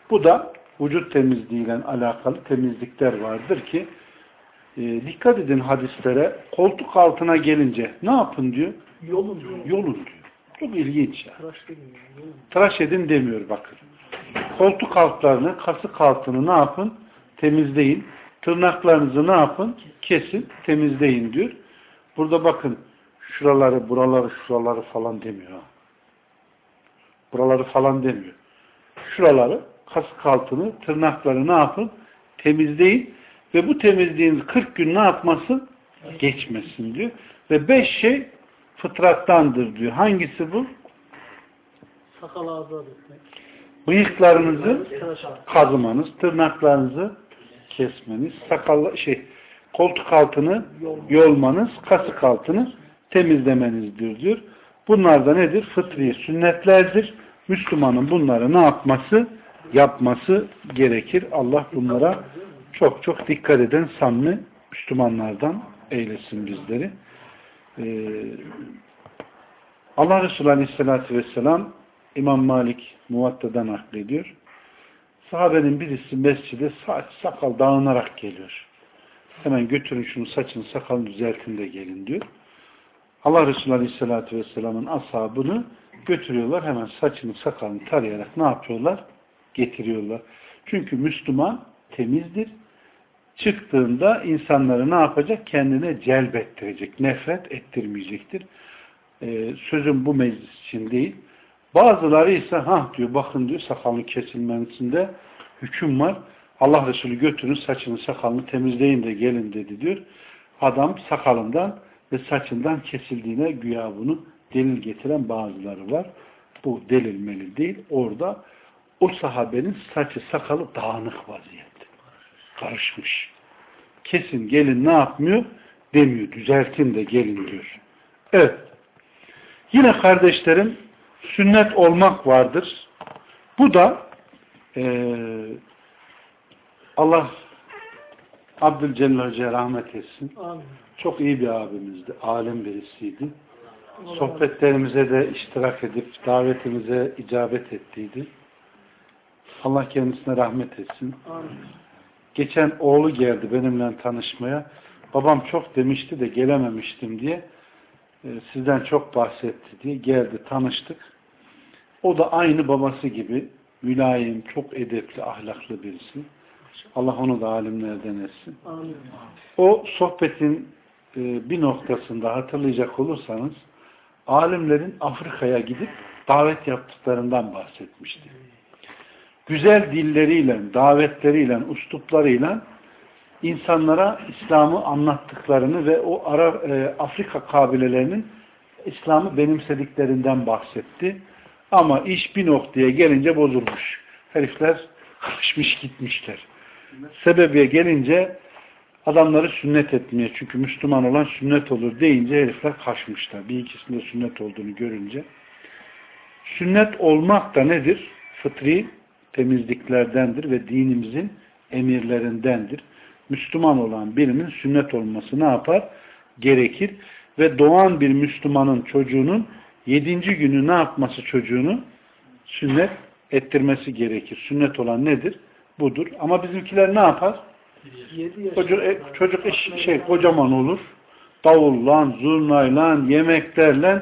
Bu da vücut temizliğiyle alakalı temizlikler vardır ki e, dikkat edin hadislere koltuk altına gelince ne yapın diyor? Yolun. Yolun diyor. Çok ilginç ya. Tıraş edin demiyor bakın. Koltuk altlarını, kasık altını ne yapın? Temizleyin. Tırnaklarınızı ne yapın? Kesin, temizleyin diyor. Burada bakın şuraları, buraları, şuraları falan demiyor. Ha. Buraları falan demiyor. Şuraları, kasık altını, tırnakları ne yapın? Temizleyin. Ve bu temizliğiniz 40 gün ne yapmasın? Geçmesin diyor. Ve beş şey fıtrattandır diyor. Hangisi bu? Sakal ağzı etmek. Bıyıklarınızı kazımanız, tırnaklarınızı kesmeniz, sakal şey koltuk altını yolmanız, kasık altını temizlemenizdir diyor. Bunlar da nedir? Fıtri sünnetlerdir. Müslümanın bunları ne yapması? Yapması gerekir. Allah bunlara çok çok dikkat eden samimi Müslümanlardan eylesin bizleri. Ee, Allah Resulü Aleyhisselatü Vesselam İmam Malik Muvatta'dan naklediyor. Sahabenin birisi mescide saç sakal dağınarak geliyor. Hemen götürün şunu saçını sakalını düzeltin de gelin diyor. Allah Resulü Aleyhisselatü Vesselam'ın ashabını götürüyorlar. Hemen saçını sakalını tarayarak ne yapıyorlar? Getiriyorlar. Çünkü Müslüman temizdir. Çıktığında insanları ne yapacak? Kendine celbettirecek. Nefret ettirmeyecektir. Ee, sözüm bu meclis için değil. Bazıları ise ha diyor bakın diyor sakalın kesilmesinde hüküm var. Allah Resulü götürün saçını sakalını temizleyin de gelin dedi diyor. Adam sakalından ve saçından kesildiğine güya bunu delil getiren bazıları var. Bu delil melil değil. Orada o sahabenin saçı sakalı dağınık vaziyette. Karışmış. Kesin gelin ne yapmıyor? Demiyor. Düzeltin de gelin diyor. Evet. Yine kardeşlerim sünnet olmak vardır. Bu da e, Allah Abdülcelil Hoca'ya rahmet etsin. Amin. Çok iyi bir abimizdi. Alim birisiydi. Sohbetlerimize de iştirak edip davetimize icabet ettiydi. Allah kendisine rahmet etsin. Amin. Geçen oğlu geldi benimle tanışmaya. Babam çok demişti de gelememiştim diye. e, Sizden çok bahsetti diye geldi tanıştık. O da aynı babası gibi mülayim, çok edepli, ahlaklı birisi. Allah onu da alimlerden etsin. Amin. O sohbetin e, bir noktasında hatırlayacak olursanız alimlerin Afrika'ya gidip davet yaptıklarından bahsetmişti. Güzel dilleriyle, davetleriyle, usluplarıyla insanlara İslam'ı anlattıklarını ve o Ara, e, Afrika kabilelerinin İslam'ı benimsediklerinden bahsetti. Ama iş bir noktaya gelince bozulmuş. Herifler kaçmış gitmişler. Sebebiye gelince adamları sünnet etmeye çünkü Müslüman olan sünnet olur deyince herifler kaçmışlar. Bir ikisinde sünnet olduğunu görünce. Sünnet olmak da nedir? Fıtri temizliklerdendir ve dinimizin emirlerindendir. Müslüman olan birinin sünnet olması ne yapar? Gerekir. Ve doğan bir Müslümanın çocuğunun yedinci günü ne yapması çocuğunu? Sünnet ettirmesi gerekir. Sünnet olan nedir? Budur. Ama bizimkiler ne yapar? Çocuk, e, çocuk iş, şey kocaman olur. Davulla, zurnayla, yemeklerle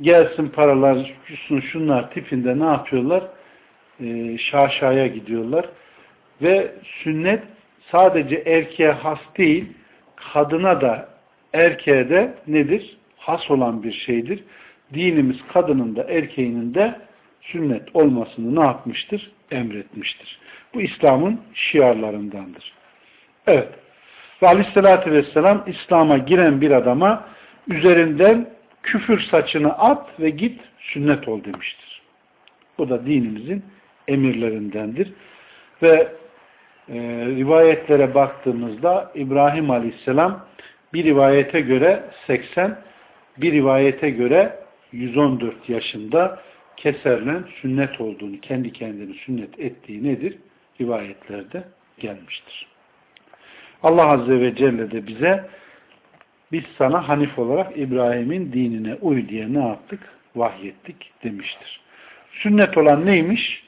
gelsin paralar, şunlar tipinde ne yapıyorlar? Ee, şaşaya gidiyorlar. Ve sünnet sadece erkeğe has değil, kadına da erkeğe de nedir? Has olan bir şeydir. Dinimiz kadının da erkeğinin de sünnet olmasını ne yapmıştır? Emretmiştir. Bu İslam'ın şiarlarındandır. Evet. Ve aleyhissalatü vesselam İslam'a giren bir adama üzerinden küfür saçını at ve git sünnet ol demiştir. Bu da dinimizin emirlerindendir. Ve e, rivayetlere baktığımızda İbrahim Aleyhisselam bir rivayete göre 80, bir rivayete göre 114 yaşında keserle sünnet olduğunu, kendi kendini sünnet ettiği nedir? Rivayetlerde gelmiştir. Allah Azze ve Celle de bize biz sana Hanif olarak İbrahim'in dinine uy diye ne yaptık? Vahyettik demiştir. Sünnet olan neymiş?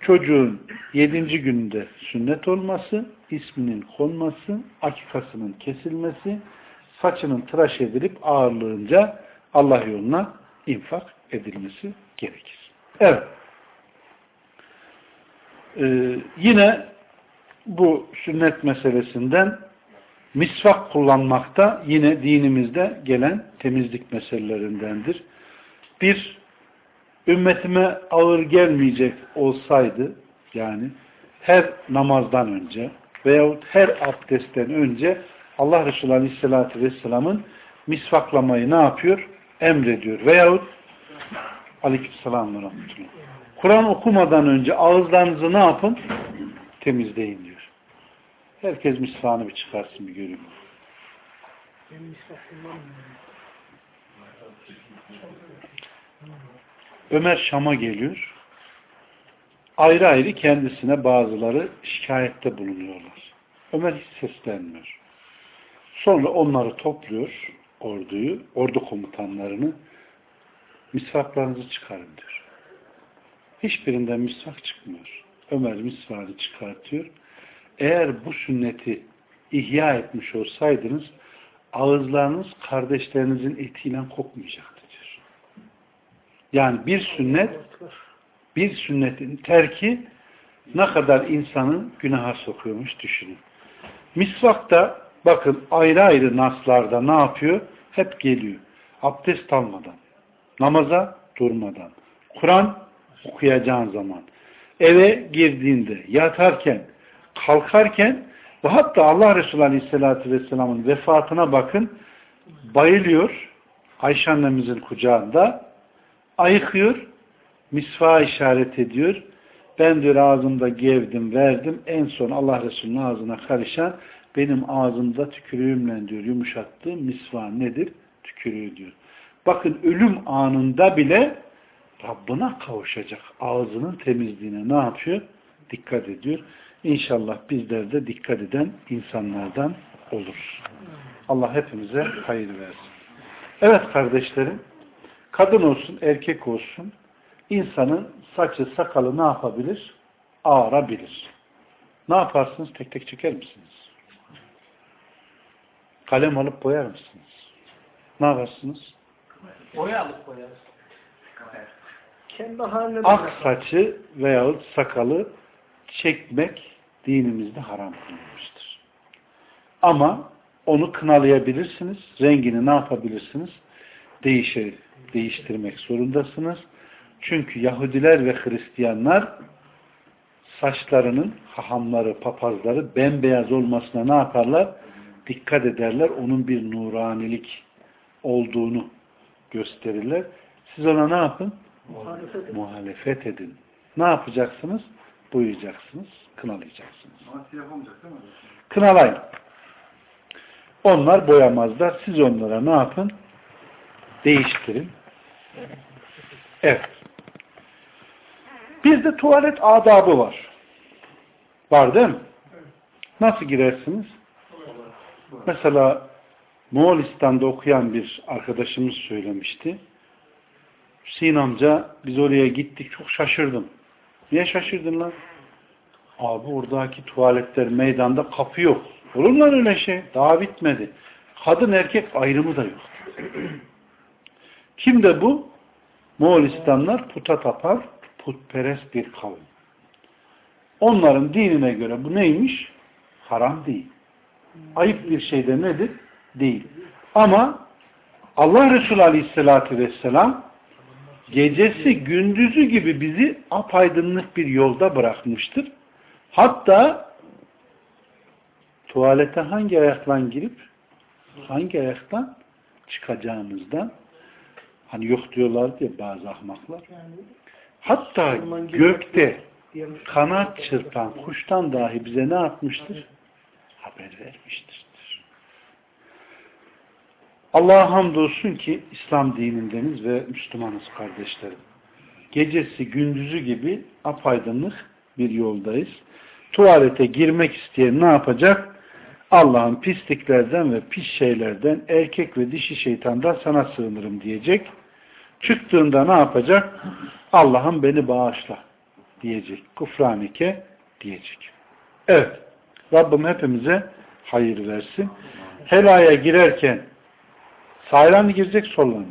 Çocuğun yedinci günde sünnet olması, isminin konması, akikasının kesilmesi, saçının tıraş edilip ağırlığınca Allah yoluna infak edilmesi gerekir. Evet. Ee, yine bu sünnet meselesinden misvak kullanmakta yine dinimizde gelen temizlik meselelerindendir. Bir, ümmetime ağır gelmeyecek olsaydı yani her namazdan önce veyahut her abdestten önce Allah Resulü Aleyhisselatü Vesselam'ın misvaklamayı ne yapıyor? Emrediyor. Veyahut Aleykümselam ve Kur'an okumadan önce ağızlarınızı ne yapın? Temizleyin diyor. Herkes misvağını bir çıkarsın bir göreyim. Ömer Şam'a geliyor. Ayrı ayrı kendisine bazıları şikayette bulunuyorlar. Ömer hiç seslenmiyor. Sonra onları topluyor, orduyu, ordu komutanlarını misvaklarınızı çıkarın diyor. Hiçbirinden misvak çıkmıyor. Ömer misvağını çıkartıyor. Eğer bu sünneti ihya etmiş olsaydınız ağızlarınız kardeşlerinizin etiyle kokmayacaktı. Yani bir sünnet bir sünnetin terki ne kadar insanın günaha sokuyormuş düşünün. Misvak da bakın ayrı ayrı naslarda ne yapıyor? Hep geliyor. Abdest almadan, namaza durmadan, Kur'an okuyacağın zaman, eve girdiğinde, yatarken, kalkarken ve hatta Allah Resulü Aleyhisselatü Vesselam'ın vefatına bakın bayılıyor Ayşe annemizin kucağında ayıkıyor misva işaret ediyor ben diyor ağzımda gevdim verdim en son Allah Resulü'nün ağzına karışan benim ağzımda tükürüğümle diyor yumuşattığım misva nedir? Tükürüğü diyor. Bakın ölüm anında bile Rabbına kavuşacak. Ağzının temizliğine ne yapıyor? Dikkat ediyor. İnşallah bizler de dikkat eden insanlardan oluruz. Allah hepimize hayır versin. Evet kardeşlerim, kadın olsun, erkek olsun, insanın saçı, sakalı ne yapabilir? Ağarabilir. Ne yaparsınız? Tek tek çeker misiniz? Kalem alıp boyar mısınız? Ne yaparsınız? Boya alıp boyarız. Kendi haline Ak saçı veyahut sakalı çekmek dinimizde haram kılınmıştır. Ama onu kınalayabilirsiniz. Rengini ne yapabilirsiniz? Değişir, değiştirmek zorundasınız. Çünkü Yahudiler ve Hristiyanlar saçlarının hahamları, papazları bembeyaz olmasına ne yaparlar? Dikkat ederler. Onun bir nuranilik olduğunu gösterirler. Siz ona ne yapın? Muhalefet edin. Muhalefet edin. Ne yapacaksınız? Boyayacaksınız, kınalayacaksınız. Mi? Kınalayın. Onlar boyamazlar. Siz onlara ne yapın? Değiştirin. Evet. Bizde tuvalet adabı var. Var değil mi? Nasıl girersiniz? Mesela Moğolistan'da okuyan bir arkadaşımız söylemişti. Hüseyin amca biz oraya gittik çok şaşırdım. Niye şaşırdın lan? Abi oradaki tuvaletler meydanda kapı yok. Olur mu öyle şey? Daha bitmedi. Kadın erkek ayrımı da yok. Kim de bu? Moğolistanlar puta tapar, putperest bir kavim. Onların dinine göre bu neymiş? Haram değil. Ayıp bir şey de nedir? Değil. Ama Allah Resulü Aleyhisselatü Vesselam gecesi gündüzü gibi bizi apaydınlık bir yolda bırakmıştır. Hatta tuvalete hangi ayakla girip hangi ayaktan çıkacağımızdan hani yok diyorlar diye bazı ahmaklar. Hatta gökte kanat çırpan kuştan dahi bize ne yapmıştır? Haber vermiştir. Allah'a hamdolsun ki İslam dinindeniz ve Müslümanız kardeşlerim. Gecesi gündüzü gibi apaydınlık bir yoldayız. Tuvalete girmek isteyen ne yapacak? Allah'ın pisliklerden ve pis şeylerden, erkek ve dişi şeytandan sana sığınırım diyecek. Çıktığında ne yapacak? Allah'ım beni bağışla diyecek. Kufranike diyecek. Evet. Rabbim hepimize hayır versin. Helaya girerken sağdan mı girecek, soldan mı?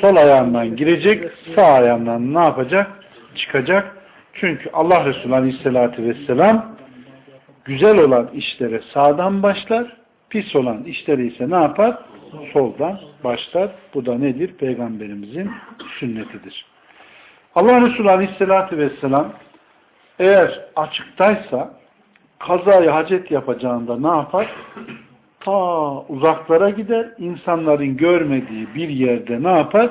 Sol ayağından girecek, sağ ayağından ne yapacak? Çıkacak. Çünkü Allah Resulü Aleyhisselatü Vesselam güzel olan işlere sağdan başlar, pis olan işleri ise ne yapar? Soldan başlar. Bu da nedir? Peygamberimizin sünnetidir. Allah Resulü Aleyhisselatü Vesselam eğer açıktaysa kazayı hacet yapacağında ne yapar? Ta uzaklara gider, insanların görmediği bir yerde ne yapar?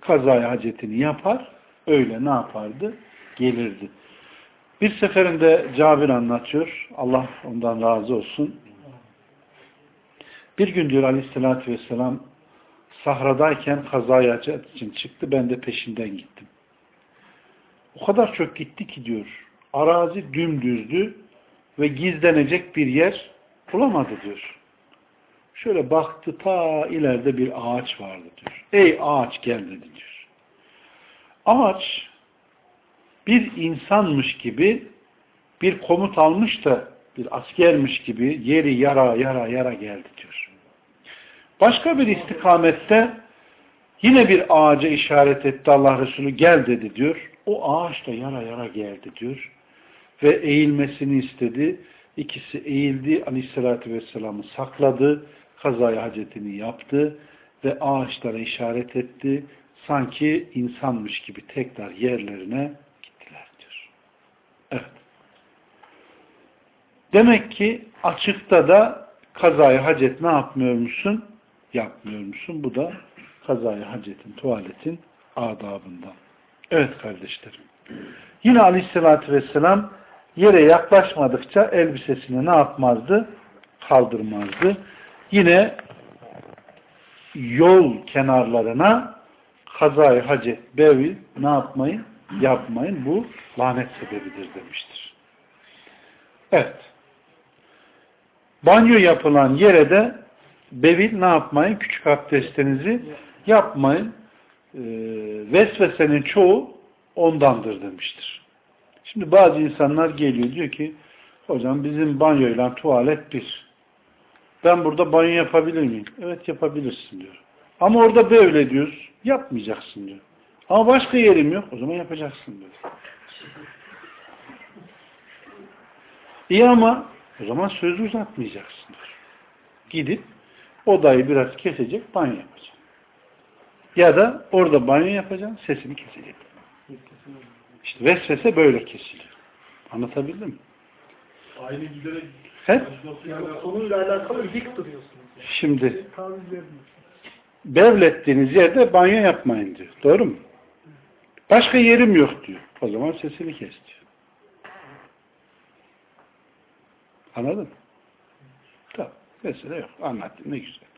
Kazayı hacetini yapar. Öyle ne yapardı? Gelirdi. Bir seferinde Cabir anlatıyor. Allah ondan razı olsun. Bir gün diyor aleyhissalatü vesselam sahradayken kazayı hacet için çıktı. Ben de peşinden gittim. O kadar çok gitti ki diyor. Arazi dümdüzdü ve gizlenecek bir yer bulamadı diyor. Şöyle baktı ta ileride bir ağaç vardı diyor. Ey ağaç gel dedi diyor. Ağaç bir insanmış gibi bir komut almış da bir askermiş gibi yeri yara yara yara geldi diyor. Başka bir istikamette yine bir ağaca işaret etti Allah Resulü gel dedi diyor. O ağaç da yara yara geldi diyor. Ve eğilmesini istedi. İkisi eğildi. Aleyhissalatü Vesselam'ı sakladı. Kazayı hacetini yaptı. Ve ağaçlara işaret etti. Sanki insanmış gibi tekrar yerlerine. Demek ki açıkta da kazayı hacet ne yapmıyor musun? Yapmıyor musun? Bu da kazayı hacetin, tuvaletin adabından. Evet kardeşlerim. Yine aleyhissalatü vesselam yere yaklaşmadıkça elbisesini ne yapmazdı? Kaldırmazdı. Yine yol kenarlarına kazayı hacet, bevi ne yapmayın? Yapmayın. Bu lanet sebebidir demiştir. Evet. Banyo yapılan yere de bevil ne yapmayın? Küçük abdestinizi yapmayın. Ee, vesvesenin çoğu ondandır demiştir. Şimdi bazı insanlar geliyor diyor ki hocam bizim banyoyla tuvalet bir. Ben burada banyo yapabilir miyim? Evet yapabilirsin diyor. Ama orada böyle diyoruz. Yapmayacaksın diyor. Ama başka yerim yok. O zaman yapacaksın diyor. İyi ama o zaman sözü uzatmayacaksın diyor. Gidip odayı biraz kesecek, banyo yapacak. Ya da orada banyo yapacaksın, sesini kesecek. İşte vesvese böyle kesiliyor. Anlatabildim mi? Aynı giderek Hep Yani konuyla alakalı dik duruyorsunuz. Yani. şimdi bevlettiğiniz yerde banyo yapmayın diyor. Doğru mu? Başka yerim yok diyor. O zaman sesini kes diyor. Anladın mı? Tamam. Mesele yok. Anlattım. Ne güzel.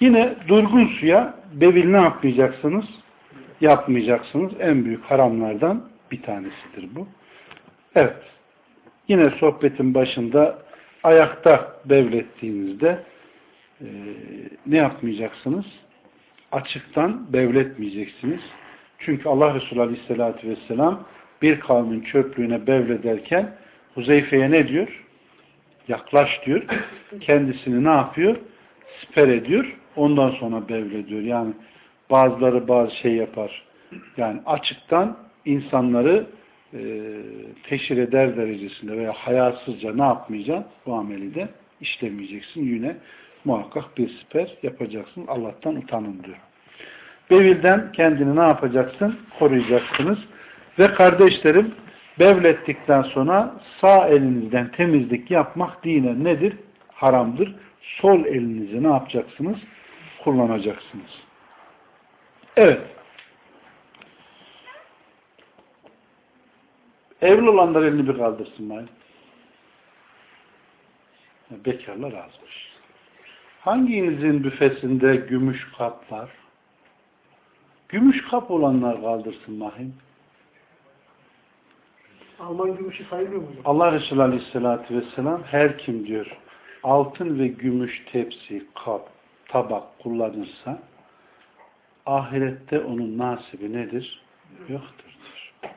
Yine durgun suya bevil ne yapmayacaksınız? Yapmayacaksınız. En büyük haramlardan bir tanesidir bu. Evet. Yine sohbetin başında ayakta bevlettiğinizde e, ne yapmayacaksınız? Açıktan bevletmeyeceksiniz. Çünkü Allah Resulü Aleyhisselatü Vesselam bir kavmin çöplüğüne bevlederken Huzeyfe'ye ne diyor? Yaklaş diyor. Kendisini ne yapıyor? Siper ediyor. Ondan sonra bevlediyor. Yani bazıları bazı şey yapar. Yani açıktan insanları e, teşhir eder derecesinde veya hayasızca ne yapmayacaksın? Bu ameli de işlemeyeceksin. Yine muhakkak bir siper yapacaksın. Allah'tan utanın diyor. Bevilden kendini ne yapacaksın? Koruyacaksınız. Ve kardeşlerim bevlettikten sonra sağ elinizden temizlik yapmak dinen nedir? Haramdır. Sol elinizi ne yapacaksınız? Kullanacaksınız. Evet. Evli olanlar elini bir kaldırsın bari. Bekarlar azmış. Hanginizin büfesinde gümüş kap var? Gümüş kap olanlar kaldırsın mahim. Alman gümüşü sayılıyor mu? Allah Resulü Aleyhisselatü Vesselam her kim diyor altın ve gümüş tepsi, kap, tabak kullanırsa ahirette onun nasibi nedir? Yoktur. diyor.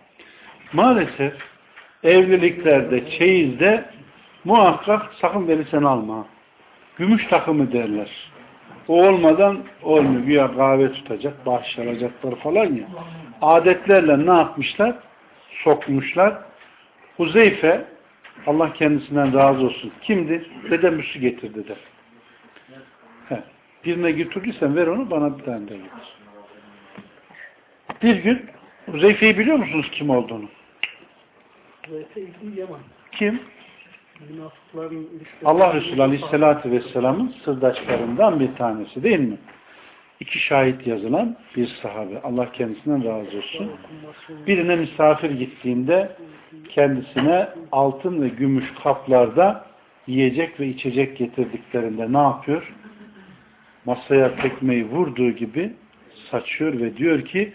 Maalesef evliliklerde, çeyizde muhakkak sakın beni sen alma. Gümüş takımı derler. O olmadan olmuyor. Güya kahve tutacak, bahşiş alacaklar falan ya. Adetlerle ne yapmışlar? Sokmuşlar. Huzeyfe Allah kendisinden razı olsun. Kimdir? Dedem su getir dedi. He. Birine götürdüysen ver onu bana bir tane de getir. Bir gün Huzeyfe'yi biliyor musunuz kim olduğunu? Zeyfe İbni Yaman. Kim? Allah Resulü Aleyhisselatü Vesselam'ın sırdaşlarından bir tanesi değil mi? İki şahit yazılan bir sahabe. Allah kendisinden razı olsun. Birine misafir gittiğinde kendisine altın ve gümüş kaplarda yiyecek ve içecek getirdiklerinde ne yapıyor? Masaya tekmeyi vurduğu gibi saçıyor ve diyor ki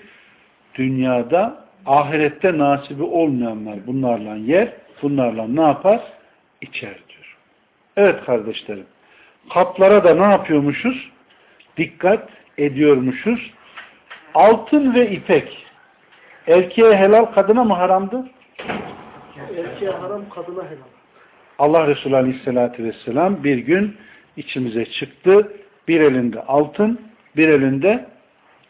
dünyada ahirette nasibi olmayanlar bunlarla yer, bunlarla ne yapar? İçer diyor. Evet kardeşlerim. Kaplara da ne yapıyormuşuz? Dikkat ediyormuşuz. Altın ve ipek erkeğe helal kadına mı haramdı? Erkeğe haram, kadına helal. Allah Resulü Aleyhisselatü Vesselam bir gün içimize çıktı. Bir elinde altın, bir elinde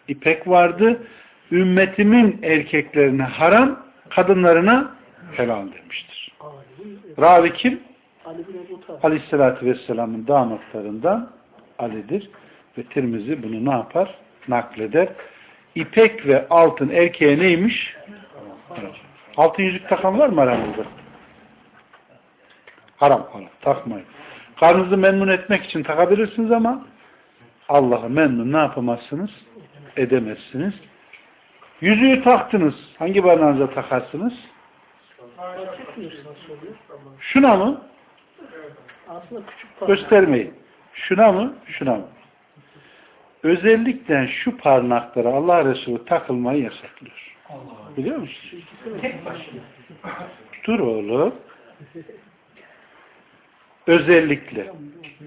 ipek vardı. Ümmetimin erkeklerine haram, kadınlarına helal demiştir. Ravi kim? Ali bin Ebu Talib. Vesselam'ın damatlarından Ali'dir. Ve Tirmizi bunu ne yapar? Nakleder. İpek ve altın erkeğe neymiş? Altın yüzük takan var mı aranızda? Haram, haram. Takmayın. Karnınızı memnun etmek için takabilirsiniz ama Allah'ı memnun ne yapamazsınız? Edemezsiniz. Yüzüğü taktınız. Hangi parmağınıza takarsınız? Fark etmiyorsun nasıl oluyor. Şuna mı? Aslında küçük parmak. Göstermeyin. Şuna mı? Şuna mı? Özellikle şu parmaklara Allah Resulü takılmayı yasaklıyor. Biliyor musun? Tek başına. Dur oğlum. Özellikle.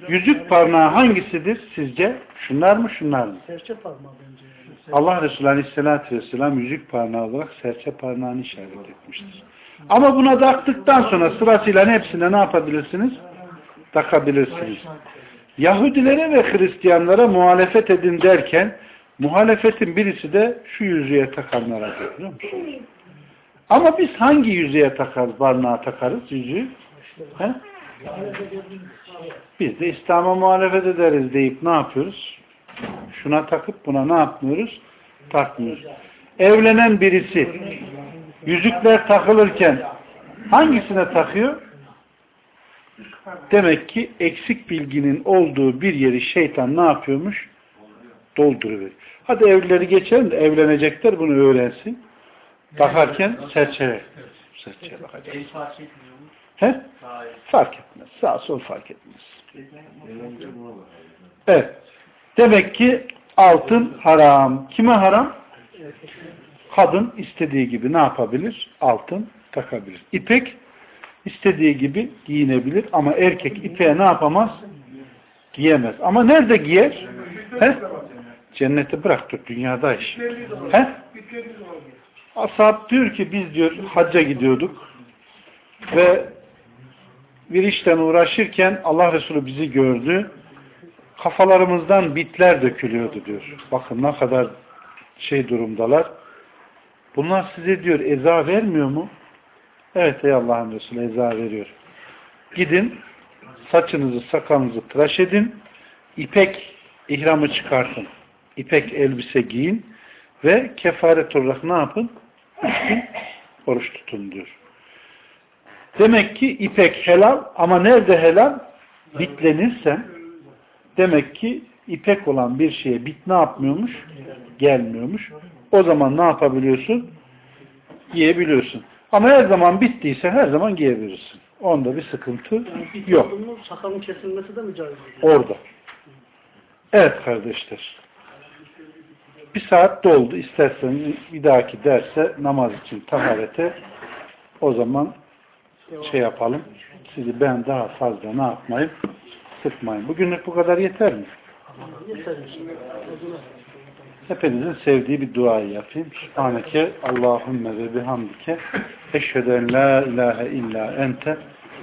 Yüzük parmağı hangisidir sizce? Şunlar mı şunlar mı? Serçe parmağı bence. Allah Resulü Aleyhisselatü Vesselam yüzük parmağı olarak serçe parmağını işaret etmiştir. Ama buna taktıktan sonra sırasıyla hepsine ne yapabilirsiniz? Takabilirsiniz. Yahudilere ve Hristiyanlara muhalefet edin derken muhalefetin birisi de şu yüzüğe takanlara musunuz? Ama biz hangi yüzüğe takarız, barnağa takarız yüzüğü? He? Biz de İslam'a muhalefet ederiz deyip ne yapıyoruz? Şuna takıp buna ne yapmıyoruz? Takmıyoruz. Evlenen birisi yüzükler takılırken Hangisine takıyor? Demek ki eksik bilginin olduğu bir yeri şeytan ne yapıyormuş? Dolduruyor. Hadi evlileri geçelim de evlenecekler bunu öğrensin. Bakarken serçe. Serçeye bakacak. He? Fark etmez. Sağ sol fark etmez. Evet. Demek ki altın haram. Kime haram? Kadın istediği gibi ne yapabilir? Altın takabilir. İpek istediği gibi giyinebilir ama erkek ipeğe ne yapamaz? Giyemez. Ama nerede giyer? He? Cenneti bırak dur dünyada iş. He? Ashab diyor ki biz diyor hacca gidiyorduk ve bir işten uğraşırken Allah Resulü bizi gördü. Kafalarımızdan bitler dökülüyordu diyor. Bakın ne kadar şey durumdalar. Bunlar size diyor eza vermiyor mu? Evet ey Allah'ın Resulü eza veriyor. Gidin saçınızı sakalınızı tıraş edin. ipek ihramı çıkartın. İpek elbise giyin ve kefaret olarak ne yapın? Oruç tutun diyor. Demek ki ipek helal ama nerede helal? Bitlenirsen demek ki ipek olan bir şeye bit ne yapmıyormuş? Gelmiyormuş. O zaman ne yapabiliyorsun? Giyebiliyorsun. Ama her zaman bittiyse her zaman giyebilirsin. Onda bir sıkıntı Yani yok. kadının sakalın kesilmesi de mi caiz? Orada. Evet kardeşler. Bir saat doldu. İstersen bir dahaki derse namaz için taharete o zaman şey yapalım. Sizi ben daha fazla ne yapmayayım? Sıkmayın. Bugünlük bu kadar yeter mi? Hepinizin sevdiği bir duayı yapayım. Subhaneke Allahümme ve bihamdike eşhedü en la ilahe illa ente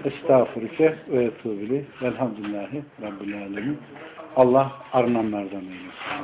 estağfurike ve etûbili velhamdülillahi rabbil alemin. Allah arınanlardan eylesin.